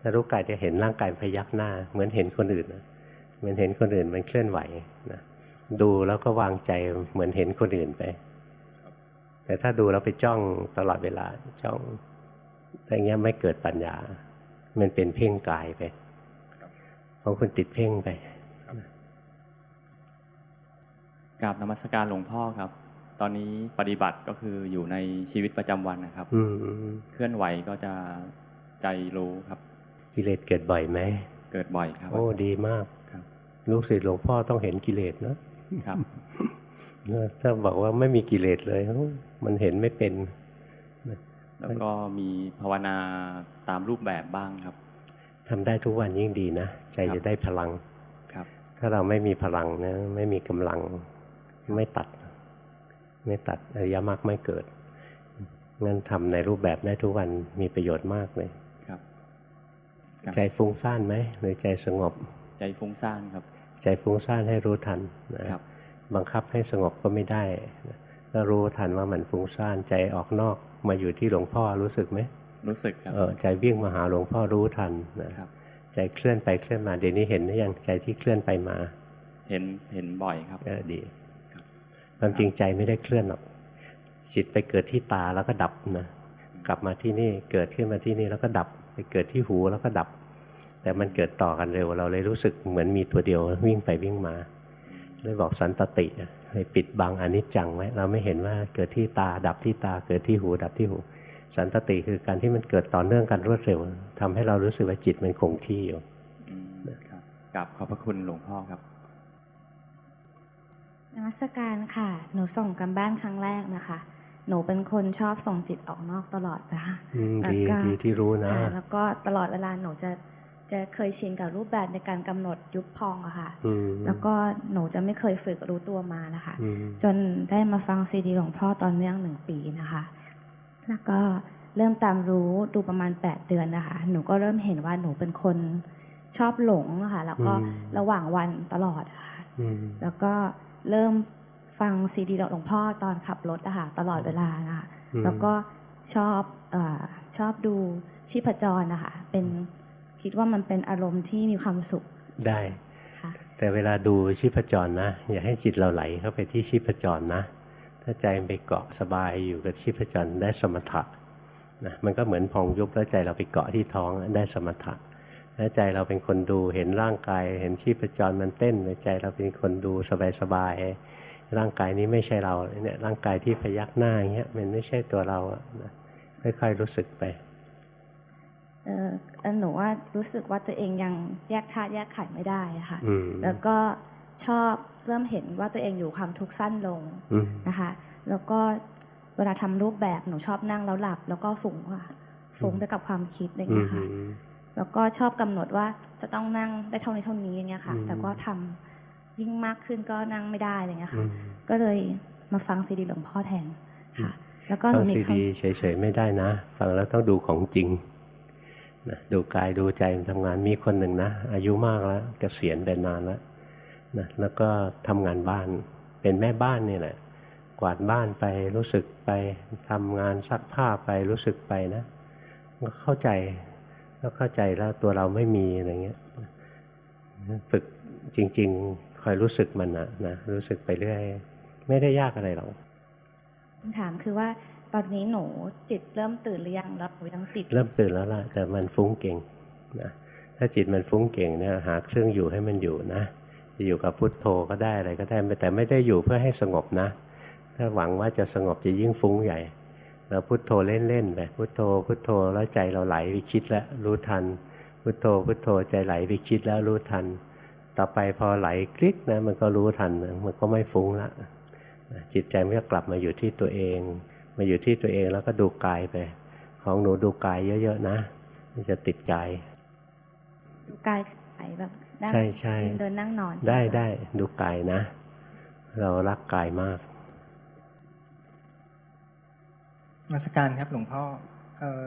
A: ถ้ารู้กายจะเห็นร่างกายพยักหน้า เหมือนเห็นคนอื่นนะเหมือนเห็นคนอื่นมันเคลื่อนไหวนะดูแล้วก็วางใจเหมือนเห็นคนอื่นไปแต่ถ้าดูแล้วไปจ้องตลอดเวลาจ้องอย่างเงี้ยไม่เกิดปัญญา มันเป็นเพ่งกายไปของคุณติดเพ่งไป
D: กราบนมัสการหลวงพ่อครับ ตอนนี้ปฏิบัติก็คืออยู่ในชีวิตประจำวันนะครับเคลื่อนไหวก็จะใจรู้ครับ
A: กิเลสเกิดบ่อยไหม
D: เกิดบ่อยครับ
A: โอ้ดีมากครับลูกศิษย์หลวงพ่อต้องเห็นกิเลสนะครับถ้าบอกว่าไม่มีกิเลสเลยมันเห็นไม่เป็น
D: แล้วก็มีภาวนาตามรูปแบบบ้างครับ
A: ทำได้ทุกวันยิ่งดีนะใจจะได้พลัง
D: ครับ
A: ถ้าเราไม่มีพลังนะไม่มีกำลัง ไม่ตัด ไม่ตัดอริยมรรคไม่เกิดงั้นทำในรูปแบบได้ทุกวันมีประโยชน์มากเลย
D: ครับ
A: ใจฟุ้งซ่านไหมหรือใจสงบ
D: ใจฟุ้งซ่านครับ
A: ใจฟุ้งซ่านให้รู้ทันนะครับ บังคับให้สงบก็ไม่ได้ก็รู้ทันว่ามันฟุ้งซ่านใจออกนอก มาอยู่ที่หลวงพ่อรู้สึกไหม
D: รู้สึกครับ
A: เออใจวิ่งมาหาหลวงพ่อรู้ทันนะครับ ใจเคลื่อนไปเคลื่อนมาเดี๋ยวนี้เห็นหรือยังใจที่เคลื่อนไปมา
D: เห็นเห็นบ่อยครับ
A: เออดีความจริงใจไม่ได้เคลื่อนหรอกจิตไปเกิดที่ตาแล้วก็ดับนะกลับมาที่นี่เกิดขึ้นมาที่นี่แล้วก็ดับ ไปเกิดที่หูแล้วก็ดับ แต่มันเกิดต่อกันเร็ว เราเลยรู้สึกเหมือนมีตัวเดียววิ่งไปวิ่งมาเลยบอกสันตติ เลยปิดบังอนิจจังไว้เราไม่เห็นว่าเกิดที่ตาดับที่ตาเกิดที่หูดับที่หู สันตติคือการที่มันเกิดต่อเนื่องกันรวดเร็วทำให้เรารู้สึกว่าจิตมันคงที่อยู่
D: ครับกลับขอบพระคุณหลวงพ่อครับ
E: นมัสการค่ะ หนูส่งกันบ้านครั้งแรกนะคะ หนูเป็นคนชอบส่งจิตออกนอกตลอดนะคะ
A: ดีดีที่รู้นะ
E: แล้วก็ตลอดเวลาหนูจะ จะเคยชินกับรูปแบบในการกำหนดยุบพองอะค่ะ แล้วก็หนูจะไม่เคยฝึกรู้ตัวมานะคะ จนได้มาฟังซีดีหลวงพ่อตอนเนื่องหนึ่งปีนะคะ แล้วก็เริ่มตามรู้ดูประมาณแปดเดือนนะคะ หนูก็เริ่มเห็นว่าหนูเป็นคนชอบหลงนะคะแล้วก็ระหว่างวันตลอดค่ะ แล้วก็เริ่มฟังซีดีหลวงพ่อตอนขับรถอะค่ะตลอดเวลานะคะ แล้วก็ชอบอชอบดูชีพจรนะคะ เป็น คิดว่ามันเป็นอารมณ์ที่มีความสุข
A: ได้แต่เวลาดูชีพจรนะ อย่าให้จิตเราไหลเข้าไปที่ชีพจรนะ ถ้าใจไปเกาะสบายอยู่กับชีพจรได้สมถะนะมันก็เหมือนพองยุบแล้วใจเราไปเกาะที่ท้องได้สมถะแล้วใจเราเป็นคนดูเห็นร่างกาย เห็นชีพจรมันเต้นใจเราเป็นคนดูสบายๆร่างกายนี้ไม่ใช่เราเนี่ยร่างกายที่พยักหน้าอย่างเงี้ยมันไม่ใช่ตัวเราอะค่อยๆรู้สึกไป
E: เออหนูว่ารู้สึกว่าตัวเองยังแยกธาตุแยกขันไม่ได้ค่ะ แล้วก็ชอบเริ่มเห็นว่าตัวเองอยู่ความทุกข์สั้นลงนะคะ แล้วก็เวลาทำรูปแบบหนูชอบนั่งแล้วหลับ แล้วก็ฝุ่งค่ะฝุ่งไปกับความคิดอะไรอย่างเงี้ยค่ะ แล้วก็ชอบกำหนดว่าจะต้องนั่งได้เท่านี้เท่านี้อย่างเงี้ยค่ะ แต่ก็ทำยิ่งมากขึ้นก็นั่งไม่ได้อะไรเงี้ยค่ะ ก็เลยมาฟังซีดีหลวงพ่อแทนค่ะ แล้วก็
A: ฟังซีดีเฉยๆไม่ได้นะ ฟังแล้วต้องดูของจริง นะดูกายดูใจทำงานมีคนหนึ่งนะ อายุมากแล้วกเกษียณไปนานแล้วนะแล้วก็ทำงานบ้าน เป็นแม่บ้านนี่แหละ กวาดบ้านไปรู้สึกไปทำงานซักผ้าไปรู้สึกไปนะก็เข้าใจก็เข้าใจแล้วตัวเราไม่มีอะไรเงี้ยฝึกจริง ๆ คอยรู้สึกมันนะนะรู้สึกไปเรื่อย ไม่ได้ยากอะไรหรอก
E: คำถามคือว่า ตอนนี้หนูจิตเริ่มตื่นหรือยังแล้วหนูยังติด
A: เริ่มตื่นแล้วล่ะ แต่มันฟุ้งเก่งนะถ้าจิตมันฟุ้งเก่งเนี่ยหาเครื่องอยู่ให้มันอยู่นะจะอยู่กับพุทโธก็ได้อะไรก็ได้แต่ไม่ได้อยู่เพื่อให้สงบนะ ถ้าหวังว่าจะสงบจะยิ่งฟุ้งใหญ่เราพุทโธเล่นๆไปพุทโธพุทโธแล้วใจเราไหลไปคิดแล้วรู้ทัน พุทโธพุทโธใจไหลไปคิดแล้วรู้ทัน ต่อไปพอไหลคลิกนะมันก็รู้ทันมันก็ไม่ฟุ้งละจิตใจมันก็กลับมาอยู่ที่ตัวเอง มาอยู่ที่ตัวเองแล้วก็ดูกายไป ของหนูดูกายเยอะๆนะมันจะติดใจ
E: ดูกายไหแบบ
A: ใช่ใช่
E: เดินนั่งนอน
A: ได้ได้ดูกายนะ เรารักกายมาก
F: มาสการครับหลวงพ่อเออ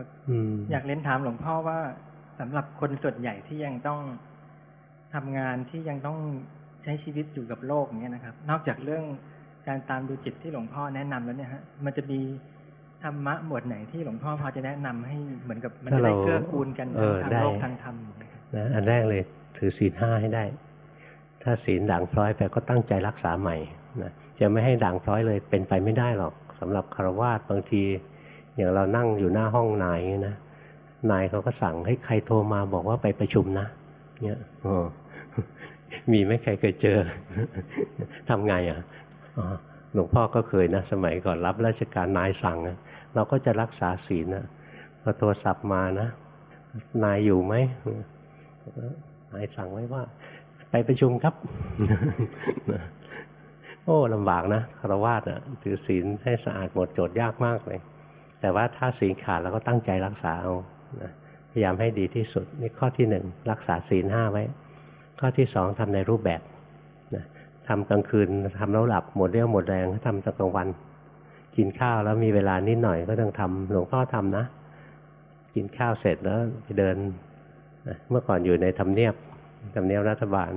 F: อยากเรียนถามหลวงพ่อว่าสำหรับคนส่วนใหญ่ที่ยังต้องทำงานที่ยังต้องใช้ชีวิตอยู่กับโลกเนี้ยนะครับ นอกจากเรื่อง การตามดูจิตที่หลวงพ่อแนะนำแล้วเนี่ยฮะมันจะมีธรรมะหมวดไหนที่หลวงพ่อพอจะแนะนำให้เหมือนกับมันจะได้เกื้อกูลกันทั้งโลกทั้งธรรม
A: นะอันแรกเลยถือศีลห้าให้ได้ ถ้าศีลด่างพร้อยไปก็ตั้งใจรักษาใหม่นะจะไม่ให้ด่างพร้อยเลยเป็นไปไม่ได้หรอกสำหรับคารวาสบางที อย่างเรานั่งอยู่หน้าห้องนายนะนายเขาก็สั่งให้ใครโทรมาบอกว่าไปประชุมนะเนี่ยมีไม่ใครเคยเจอทำไงอะ หลวงพ่อก็เคยนะ สมัยก่อนรับราชการนายสั่ง เราก็จะรักษาศีลนะพอโทรศัพท์มานะ นายอยู่ไหมนายสั่งไว้ว่า ไปประชุมครับ โอ้ลำบากนะคารวะอะถือศีลให้สะอาดหมดโจทย์ยากมากเลย แต่ว่าถ้าศีลขาดเราก็ตั้งใจรักษาเอาพยายามให้ดีที่สุด นี่ข้อที่หนึ่งรักษาศีลห้าไว้ ข้อที่สองทำในรูปแบบ ทำกลางคืนทำแล้วหลับหมดเรี่ยวหมดแรงทำตอนกลางวัน กินข้าวแล้วมีเวลานิดหน่อยก็ต้องทำหลวงพ่อทำนะ กินข้าวเสร็จแล้วไปเดินเมื่อก่อนอยู่ในทำเนียบทำเนียบรัฐบาล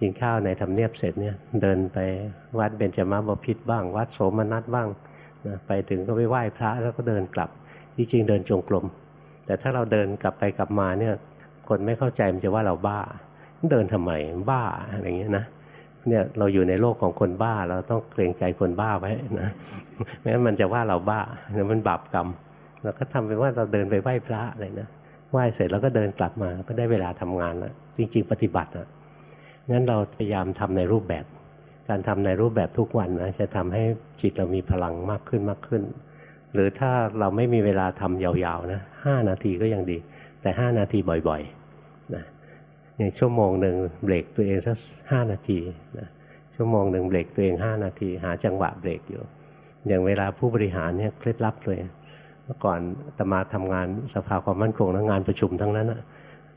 A: กินข้าวในทำเนียบเสร็จเนี่ยเดินไปวัดเบญจมาบพิตรบ้าง วัดโสมนัสบ้างนะไปถึงก็ไปไหว้พระแล้วก็เดินกลับที่จริงเดินจงกรมแต่ถ้าเราเดินกลับไปกลับมาเนี่ยคนไม่เข้าใจมันจะว่าเราบ้า เดินทำไมบ้าอะไรเงี้ยนะ เนี่ยเราอยู่ในโลกของคนบ้า เราต้องเกรงใจคนบ้าไว้นะแม้มันจะว่าเราบ้าเนี่ยมันบาปกรรมเราก็ทำเป็นว่าเราเดินไปไหว้พระอะไรนะไหว้เสร็จแล้วก็เดินกลับมาก็ได้เวลาทำงานแล้วจริง ๆ ปฏิบัติอะงั้นเราพยายามทำในรูปแบบ การทำในรูปแบบทุกวันนะจะทำให้จิตเรามีพลังมากขึ้นมากขึ้น หรือถ้าเราไม่มีเวลาทำยาวๆนะห้านาทีก็ยังดี แต่ห้านาทีบ่อยๆนะ อย่างชั่วโมงหนึ่งเบรกตัวเองสักห้านาทีนะชั่วโมงหนึ่งเบรกตัวเองห้านาที หาจังหวะเบรกอยู่ อย่างเวลาผู้บริหารเนี่ยเคล็ดลับเลย เมื่อก่อนตมาทำงานสภาความมั่นคงและงานประชุมทั้งนั้นอะ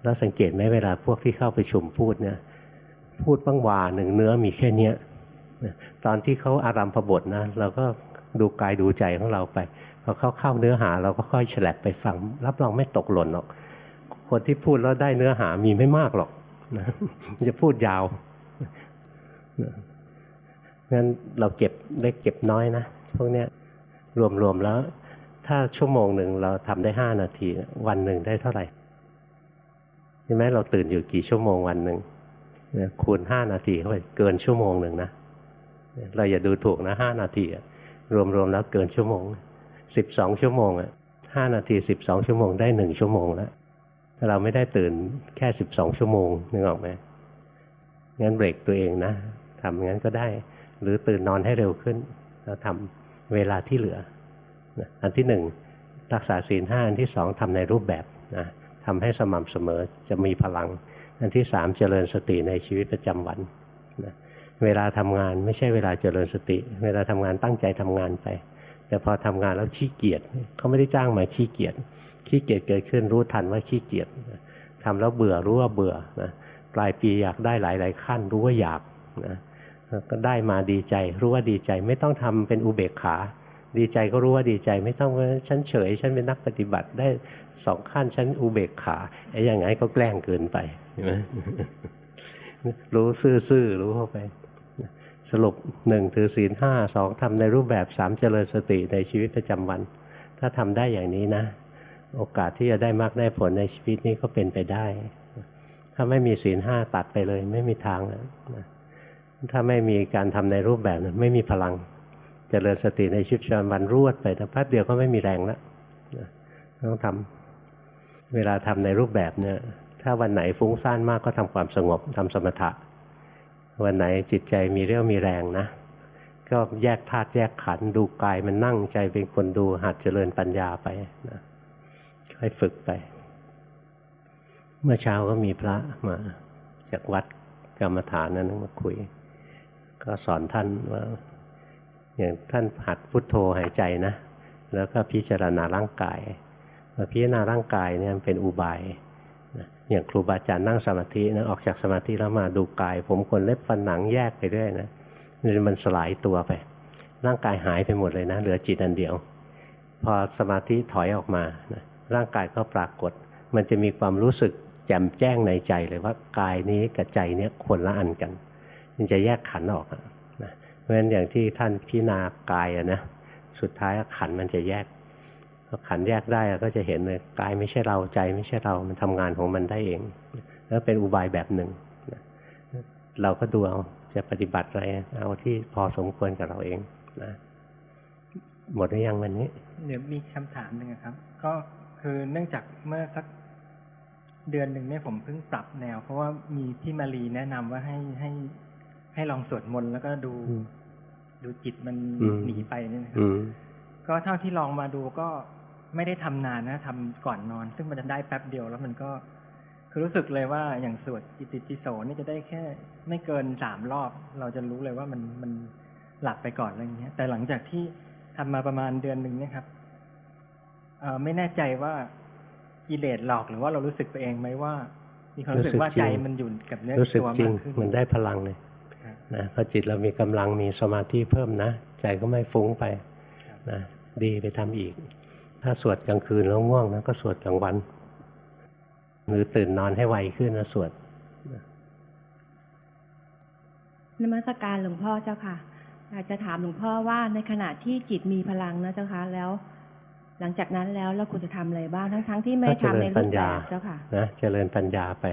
A: แล้วสังเกตไหมเวลาพวกที่เข้าประชุมพูดเนี่ยพูดบ้างว่าหนึ่งเนื้อมีแค่เนี้ยตอนที่เขาอารัมพบทนะเราก็ดูกายดูใจของเราไปพอเขาเข้าเนื้อหาเราก็ค่อยฉลับไปฟัง รับรองไม่ตกหล่นหรอก คนที่พูดแล้วได้เนื้อหามีไม่มากหรอกนะจะพูดยาวงั้นเราเก็บเล็กเก็บน้อยนะพวกเนี้ยรวมๆแล้ว ถ้าชั่วโมงหนึ่งเราทำได้ห้านาที วันหนึ่งได้เท่าไหร่ใช่ไหมเราตื่นอยู่กี่ชั่วโมงวันหนึ่งคูณห้านาทีเข้าไปเกินชั่วโมงหนึ่งนะเราอย่าดูถูกนะห้านาทีรวมๆแล้วเกินชั่วโมงสิบสองชั่วโมงอะห้านาทีสิบสองชั่วโมงได้หนึ่งชั่วโมงแล้ว เราไม่ได้ตื่นแค่สิบสองชั่วโมงนึกออกไหมงั้นเบรกตัวเองนะทำงั้นก็ได้ หรือตื่นนอนให้เร็วขึ้นแล้วทำเวลาที่เหลืออันที่หนึ่งรักษาศีลห้าอันที่สองทำในรูปแบบนะทำให้สม่ำเสมอจะมีพลัง อันที่สามเจริญสติในชีวิตประจำวันนะเวลาทำงานไม่ใช่เวลาเจริญสติ เวลาทำงานตั้งใจทำงานไป แต่พอทำงานแล้วขี้เกียจเขาไม่ได้จ้างมาขี้เกียจ ขี้เกียจเกิดขึ้นรู้ทันว่าขี้เกียจทำแล้วเบื่อรู้ว่าเบื่อนะปลายปีอยากได้หลาย ๆ ขั้น รู้ว่าอยากนะก็ได้มาดีใจ รู้ว่าดีใจไม่ต้องทำเป็นอุเบกขา ดีใจก็รู้ว่าดีใจ ไม่ต้องว่าฉันเฉย ฉันเป็นนักปฏิบัติได้สองขั้นฉันอุเบกขาไอ้อย่างไงก็แกล้งเกินไปใช่ไหมรู้ซื่อๆรู้เข้าไป สรุปหนึ่งถือศีลห้าสองทำในรูปแบบสามเจริญสติในชีวิตประจำวัน ถ้าทำได้อย่างนี้นะ โอกาสที่จะได้มากได้ผลในชีวิตนี้ก็เป็นไปได้ ถ้าไม่มีศีลห้าตัดไปเลย ไม่มีทางนะถ้าไม่มีการทำในรูปแบบไม่มีพลังจเจริญสติในชีวิตประจำวันรวดไปแต่พัดเดียวก็ไม่มีแรงแล้วต้องทำเวลาทำในรูปแบบเนี่ย ถ้าวันไหนฟุ้งซ่านมากก็ทำความสงบทำสมถะ วันไหนจิตใจมีเรี่ยวมีแรงนะ ก็แยกธาตุแยกขันธ์ดูกายมันนั่งใจเป็นคนดูหัดเจริญปัญญาไปนะ ค่อยฝึกไป เมื่อเช้าก็มีพระมา จากวัดกรรมฐานนั้นมาคุย ก็สอนท่านว่า อย่างท่านหัดพุทโธหายใจนะ แล้วก็พิจารณาร่างกายมาพิจารณาร่างกายเนี่ยเป็นอุบายอย่างครูบาอาจารย์นั่งสมาธินะออกจากสมาธิแล้วมาดูกาย ผมคนเล็บฟันหนังแยกไปเรื่อยนะมันสลายตัวไป ร่างกายหายไปหมดเลยนะ เหลือจิตอันเดียว พอสมาธิถอยออกมานะ ร่างกายก็ปรากฏ มันจะมีความรู้สึกแจ่มแจ้งในใจเลยว่ากายนี้กับใจเนี้ยคนละอันกัน มันจะแยกขันออกนะเพราะฉะนั้นอย่างที่ท่านพิจารณากายอะนะสุดท้ายขันมันจะแยกพอขันแยกได้ก็จะเห็นเลยกายไม่ใช่เราใจไม่ใช่เรา มันทำงานของมันได้เอง แล้วเป็นอุบายแบบหนึ่ง เราก็ดูเอาจะปฏิบัติอะไรเอาที่พอสมควรกับเราเองนะหมดหรือยังวันนี้
F: เดี๋ยวมีคำถามหนึ่งครับ ก็ คือเนื่องจากเมื่อสักเดือนหนึ่งเนี่ยผมเพิ่งปรับแนว เพราะว่ามีพี่มารีแนะนำว่าให้ให้ให้ลองสวดมนต์แล้วก็ดู ดูจิตมันหนีไปนี่นะครับก็เท่าที่ลองมาดูก็ไม่ได้ทำนานนะทำก่อนนอน ซึ่งมันจะได้แป๊บเดียวแล้วมันก็ คือรู้สึกเลยว่าอย่างสวดอิติปิโสนี่จะได้แค่ ไม่เกินสามรอบ เราจะรู้เลยว่ามันมันหลับไปก่อนอะไรอย่างเงี้ย แต่หลังจากที่ทำมาประมาณเดือนหนึ่งเนี่ยครับเอ ไม่แน่ใจว่ากิเลสหลอกหรือว่าเรารู้สึกไปเองไหมว่า มีความรู้สึกว่าใจมันอยู่กับเนื้อตัวมากขึ้น
A: มันได้พลังเลยนะพอจิตเรามีกำลังมีสมาธิเพิ่มนะใจก็ไม่ฟุ้งไปนะดีไปทำอีก ถ้าสวดกลางคืนแล้วง่วงนะก็สวดกลางวัน หรือตื่นนอนให้ไวขึ้นนะสวด
G: นมัสการหลวงพ่อเจ้าค่ะอยากจะถามหลวงพ่อว่าในขณะที่จิตมีพลังนะเจ้าค่ะแล้ว หลังจากนั้นแล้วเราควรจะทำอะไรบ้างทั้งๆทที่ไม่ทำในรูปแบบเจ้าค่ะ
A: นะเจริญปัญญาไป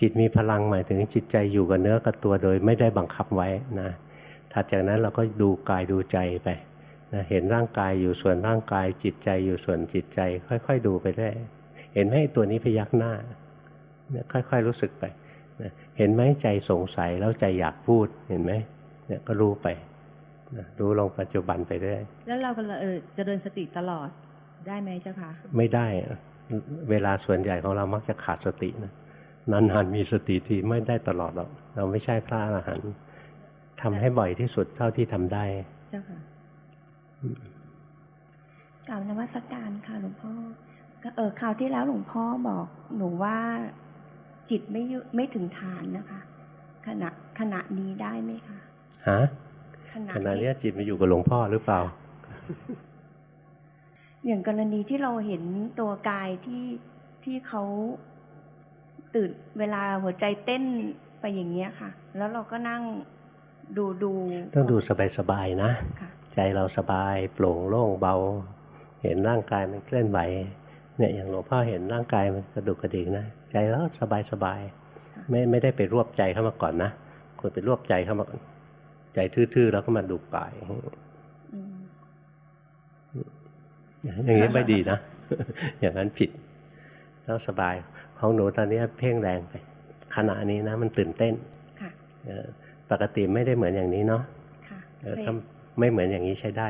A: จิตมีพลังหมายถึงจิตใจอยู่กับเนื้อกับตัวโดยไม่ได้บังคับไว้นะถัดจากนั้นเราก็ดูกายดูใจไปนะเห็นร่างกายอยู่ส่วนร่างกาย จิตใจอยู่ส่วนจิตใจ ค่อย ๆ ดูไปได้ เห็นไหมตัวนี้พยักหน้าเนี่ยค่อย ๆ รู้สึกไปนะเห็นไหมใจสงสัยแล้วใจอยากพูดเห็นไหมเนี่ยก็รู้ไปนะรู้ลงปัจจุบันไปได้
G: แล้วเราก็เออจะเดินสติตลอด ได้ไหมเจ้าคะ
A: ไม่ได้ เวลาส่วนใหญ่ของเรามักจะขาดสตินะนานๆมีสติทีไม่ได้ตลอดหรอกเราไม่ใช่พระอรหันต์ทำให้บ่อยที่สุดเท่าที่ทำได้
G: เจ้าค่ะกล่าวนวัตการค่ะหลวงพ่อเออคราวที่แล้วหลวงพ่อบอกหนูว่าจิตไม่ไม่ถึงฐานนะคะ ขณะขณะนี้ได้ไหมคะ
A: ฮะขณะนี้จิตมาอยู่กับหลวงพ่อหรือเปล่า
G: อย่างกรณีที่เราเห็นตัวกายที่ที่เขาตื่นเวลาหัวใจเต้นไปอย่างเงี้ยค่ะ แล้วเราก็นั่งดูดู
A: ต้องดูสบายๆนะใจเราสบายโปร่งโล่งเบา เห็นร่างกายมันเคลื่อนไหวเนี่ยอย่างหลวงพ่อเห็นร่างกายมันกระดุกกระดิกนะใจแล้วสบายสบายไม่ไม่ได้ไปรวบใจเข้ามาก่อนนะควรไปรวบใจเข้ามาก่อนใจทื่อๆแล้วก็มาดูกาย อย่างนี้ไม่ดีนะ อย่างนั้นผิดต้องสบายของหนูตอนนี้เพ่งแรงไป ขณะนี้นะ มันตื่นเต้นปกติไม่ได้เหมือนอย่างนี้เนาะถ้าไม่เหมือนอย่างนี้ใช้ได้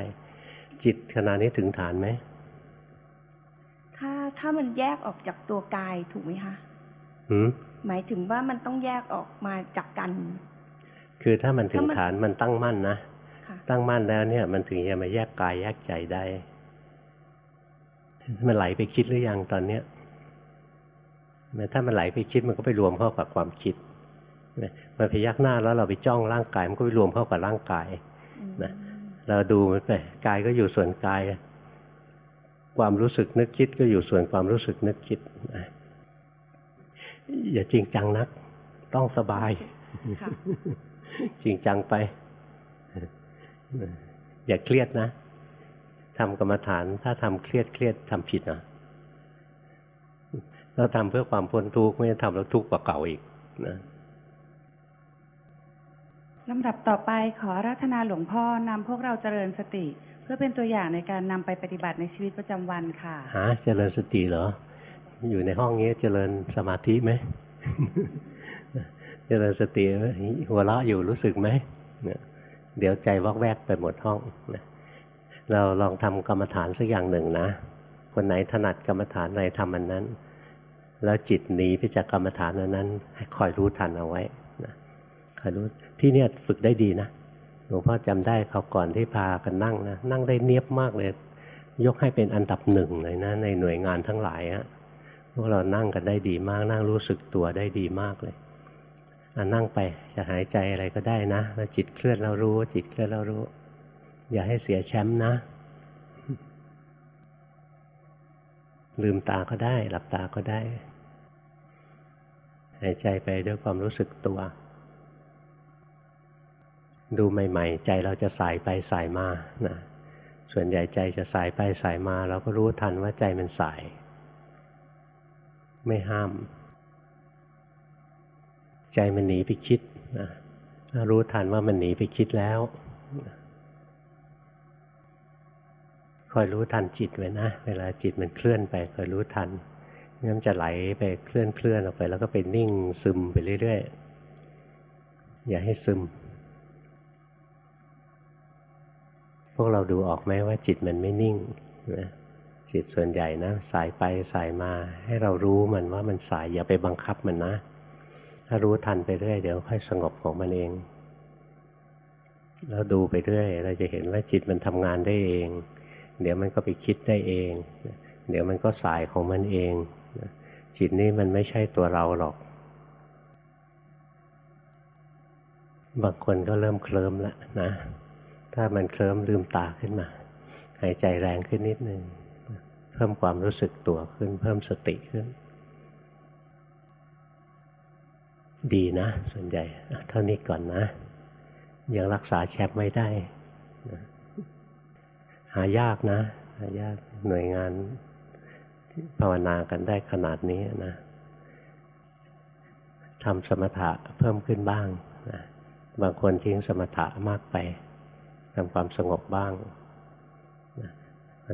A: จิตขณะนี้ถึงฐานไหม
G: ถ้าถ้ามันแยกออกจากตัวกายถูกไหมคะหมายถึงว่ามันต้องแยกออกมาจากกัน
A: คือถ้ามันถึงฐานมันตั้งมั่นนะตั้งมั่นแล้วเนี่ย มันถึงจะมาแยกกายแยกใจได้ มันไหลไปคิดหรือยังตอนเนี้ยถ้ามันไหลไปคิดมันก็ไปรวมเข้ากับความคิดมันพยักหน้าแล้วเราไปจ้องร่างกายมันก็ไปรวมเข้ากับร่างกายนะเราดูมันไปกายก็อยู่ส่วนกาย ความรู้สึกนึกคิดก็อยู่ส่วนความรู้สึกนึกคิดนะอย่าจริงจังนัก ต้องสบาย จริงจังไป อย่าเครียดนะ ทำกรรมฐาน ถ้าทำเครียดเครียดทำผิดนะเราทำเพื่อความพ้นทุกข์ไม่ได้ทำแล้วทุกข์กว่าเก่าอีกนะ
H: ลำดับต่อไปขอรัตนาหลวงพ่อนำพวกเราเจริญสติพื่อเป็นตัวอย่างในการนำไปปฏิบัติในชีวิตประจำวันค่ะ
A: ฮะเจริญสติเหรอ อยู่ในห้องนี้เจริญสมาธิไหมเจริญสติหัวเราะอยู่รู้สึกไหมเดี๋ยวใจวอกแวกไปหมดห้อง เราลองทำกรรมฐานสักอย่างหนึ่งนะ คนไหนถนัดกรรมฐานอะไรทำมันนั้น แล้วจิตหนีไปจากกรรมฐานนั้น ให้คอยรู้ทันเอาไว้นะคอยรู้ที่เนี่ยฝึกได้ดีนะหลวงพ่อจำได้เขาก่อนที่พากันนั่งนะนั่งได้เนียบมากเลย ยกให้เป็นอันดับหนึ่งเลยนะ ในหน่วยงานทั้งหลายอะพวกเรานั่งกันได้ดีมากนั่งรู้สึกตัวได้ดีมากเลยอันนั่งไปจะหายใจอะไรก็ได้นะแล้วจิตเคลื่อนเรารู้ จิตเคลื่อนเรารู้ อย่าให้เสียแชมป์นะ ลืมตาก็ได้ หลับตาก็ได้ หายใจไปด้วยความรู้สึกตัว ดูใหม่ ๆ ใจเราจะสายไปสายมานะส่วนใหญ่ใจจะสายไปสายมา เราก็รู้ทันว่าใจมันสาย ไม่ห้าม ใจมันหนีไปคิดนะรู้ทันว่ามันหนีไปคิดแล้ว คอยรู้ทันจิตไว้นะ เวลาจิตมันเคลื่อนไปคอยรู้ทันงั้นจะไหลไปเคลื่อนเคลื่อนออกไป แล้วก็ไปนิ่งซึมไปเรื่อยๆ อย่าให้ซึม พวกเราดูออกไหมว่าจิตมันไม่นิ่งนะจิตส่วนใหญ่นะสายไปสายมาให้เรารู้มันว่ามันสายอย่าไปบังคับมันนะ ถ้ารู้ทันไปเรื่อยเดี๋ยวค่อยสงบของมันเอง แล้วดูไปเรื่อยเราจะเห็นว่าจิตมันทำงานได้เอง เดี๋ยวมันก็ไปคิดได้เอง เดี๋ยวมันก็สายของมันเองจิตนี้มันไม่ใช่ตัวเราหรอก บางคนก็เริ่มเคลิ้มแล้วนะ ถ้ามันเคลิ้มลืมตาขึ้นมา หายใจแรงขึ้นนิดนึง เพิ่มความรู้สึกตัวขึ้น เพิ่มสติขึ้น ดีนะ ส่วนใหญ่ เท่านี้ก่อนนะ ยังรักษาแชมป์ไม่ได้ หายากนะ หายากหน่วยงานภาวนากันได้ขนาดนี้นะทำสมถะเพิ่มขึ้นบ้างนะบางคนทิ้งสมถะมากไปทำความสงบบ้าง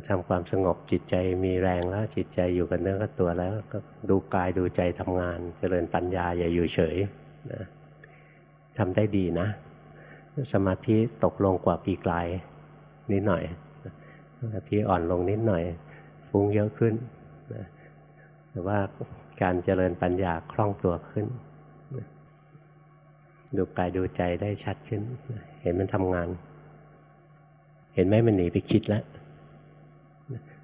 A: ทำความสงบจิตใจมีแรงแล้ว จิตใจอยู่กับเนื้อกับตัวแล้ว ก็ดูกายดูใจทำงาน เจริญปัญญาอย่าอยู่เฉยนะทำได้ดีนะ สมาธิตกลงกว่าปีกลายนิดหน่อย สติอ่อนลงนิดหน่อย ฟุ้งเยอะขึ้นนะแต่ว่าการเจริญปัญญาคล่องตัวขึ้น ดูกายดูใจได้ชัดขึ้น เห็นมันทำงาน เห็นไหมมันหนีไปคิดแล้ว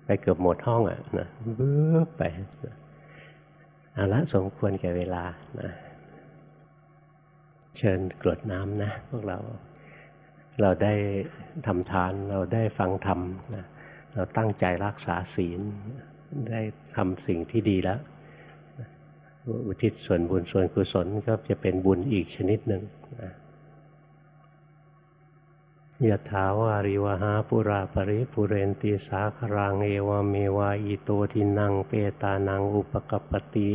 A: ไปเกือบหมดห้องอะนะเบื้อไปเอาละสมควรแก่เวลานะเชิญกรดน้ำนะพวกเรา เราได้ทำทานเราได้ฟังธรรมนะเราตั้งใจรักษาศีล ได้ทำสิ่งที่ดีแล้วอุทิศส่วนบุญส่วนกุศลก็จะเป็นบุญอีกชนิดหนึ่งนะยะถาวาริวหาปุราปริปุเรนติสาครังเอวเมวาอิโตทินังเปตานังอุปกปติ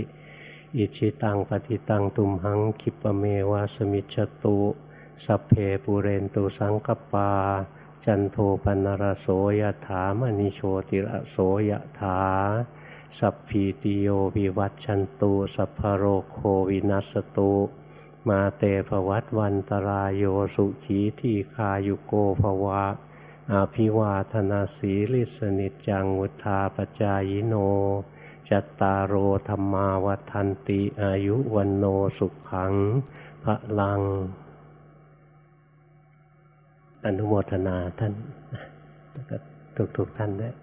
A: อิชิตังปฏิตังตุมหังคิปเมวาสมิจตุ สัพเพปุเรนตุสังกปา จันโทปนรโสยถามณิโชติระโสยถา สัพพีติโยวิวัตชันตุสัพพโรโควินัสตุมาเตภวัตวันตรายโยสุขีทีคายุโกภวะ อาภิวาธนาสีลิสนิจังวุธาปจายโน จัตตารโอธรรมาวัฏันติอายุวันโนสุขังพระลัง อนุโมทนาท่านทุกๆทท่านด้วย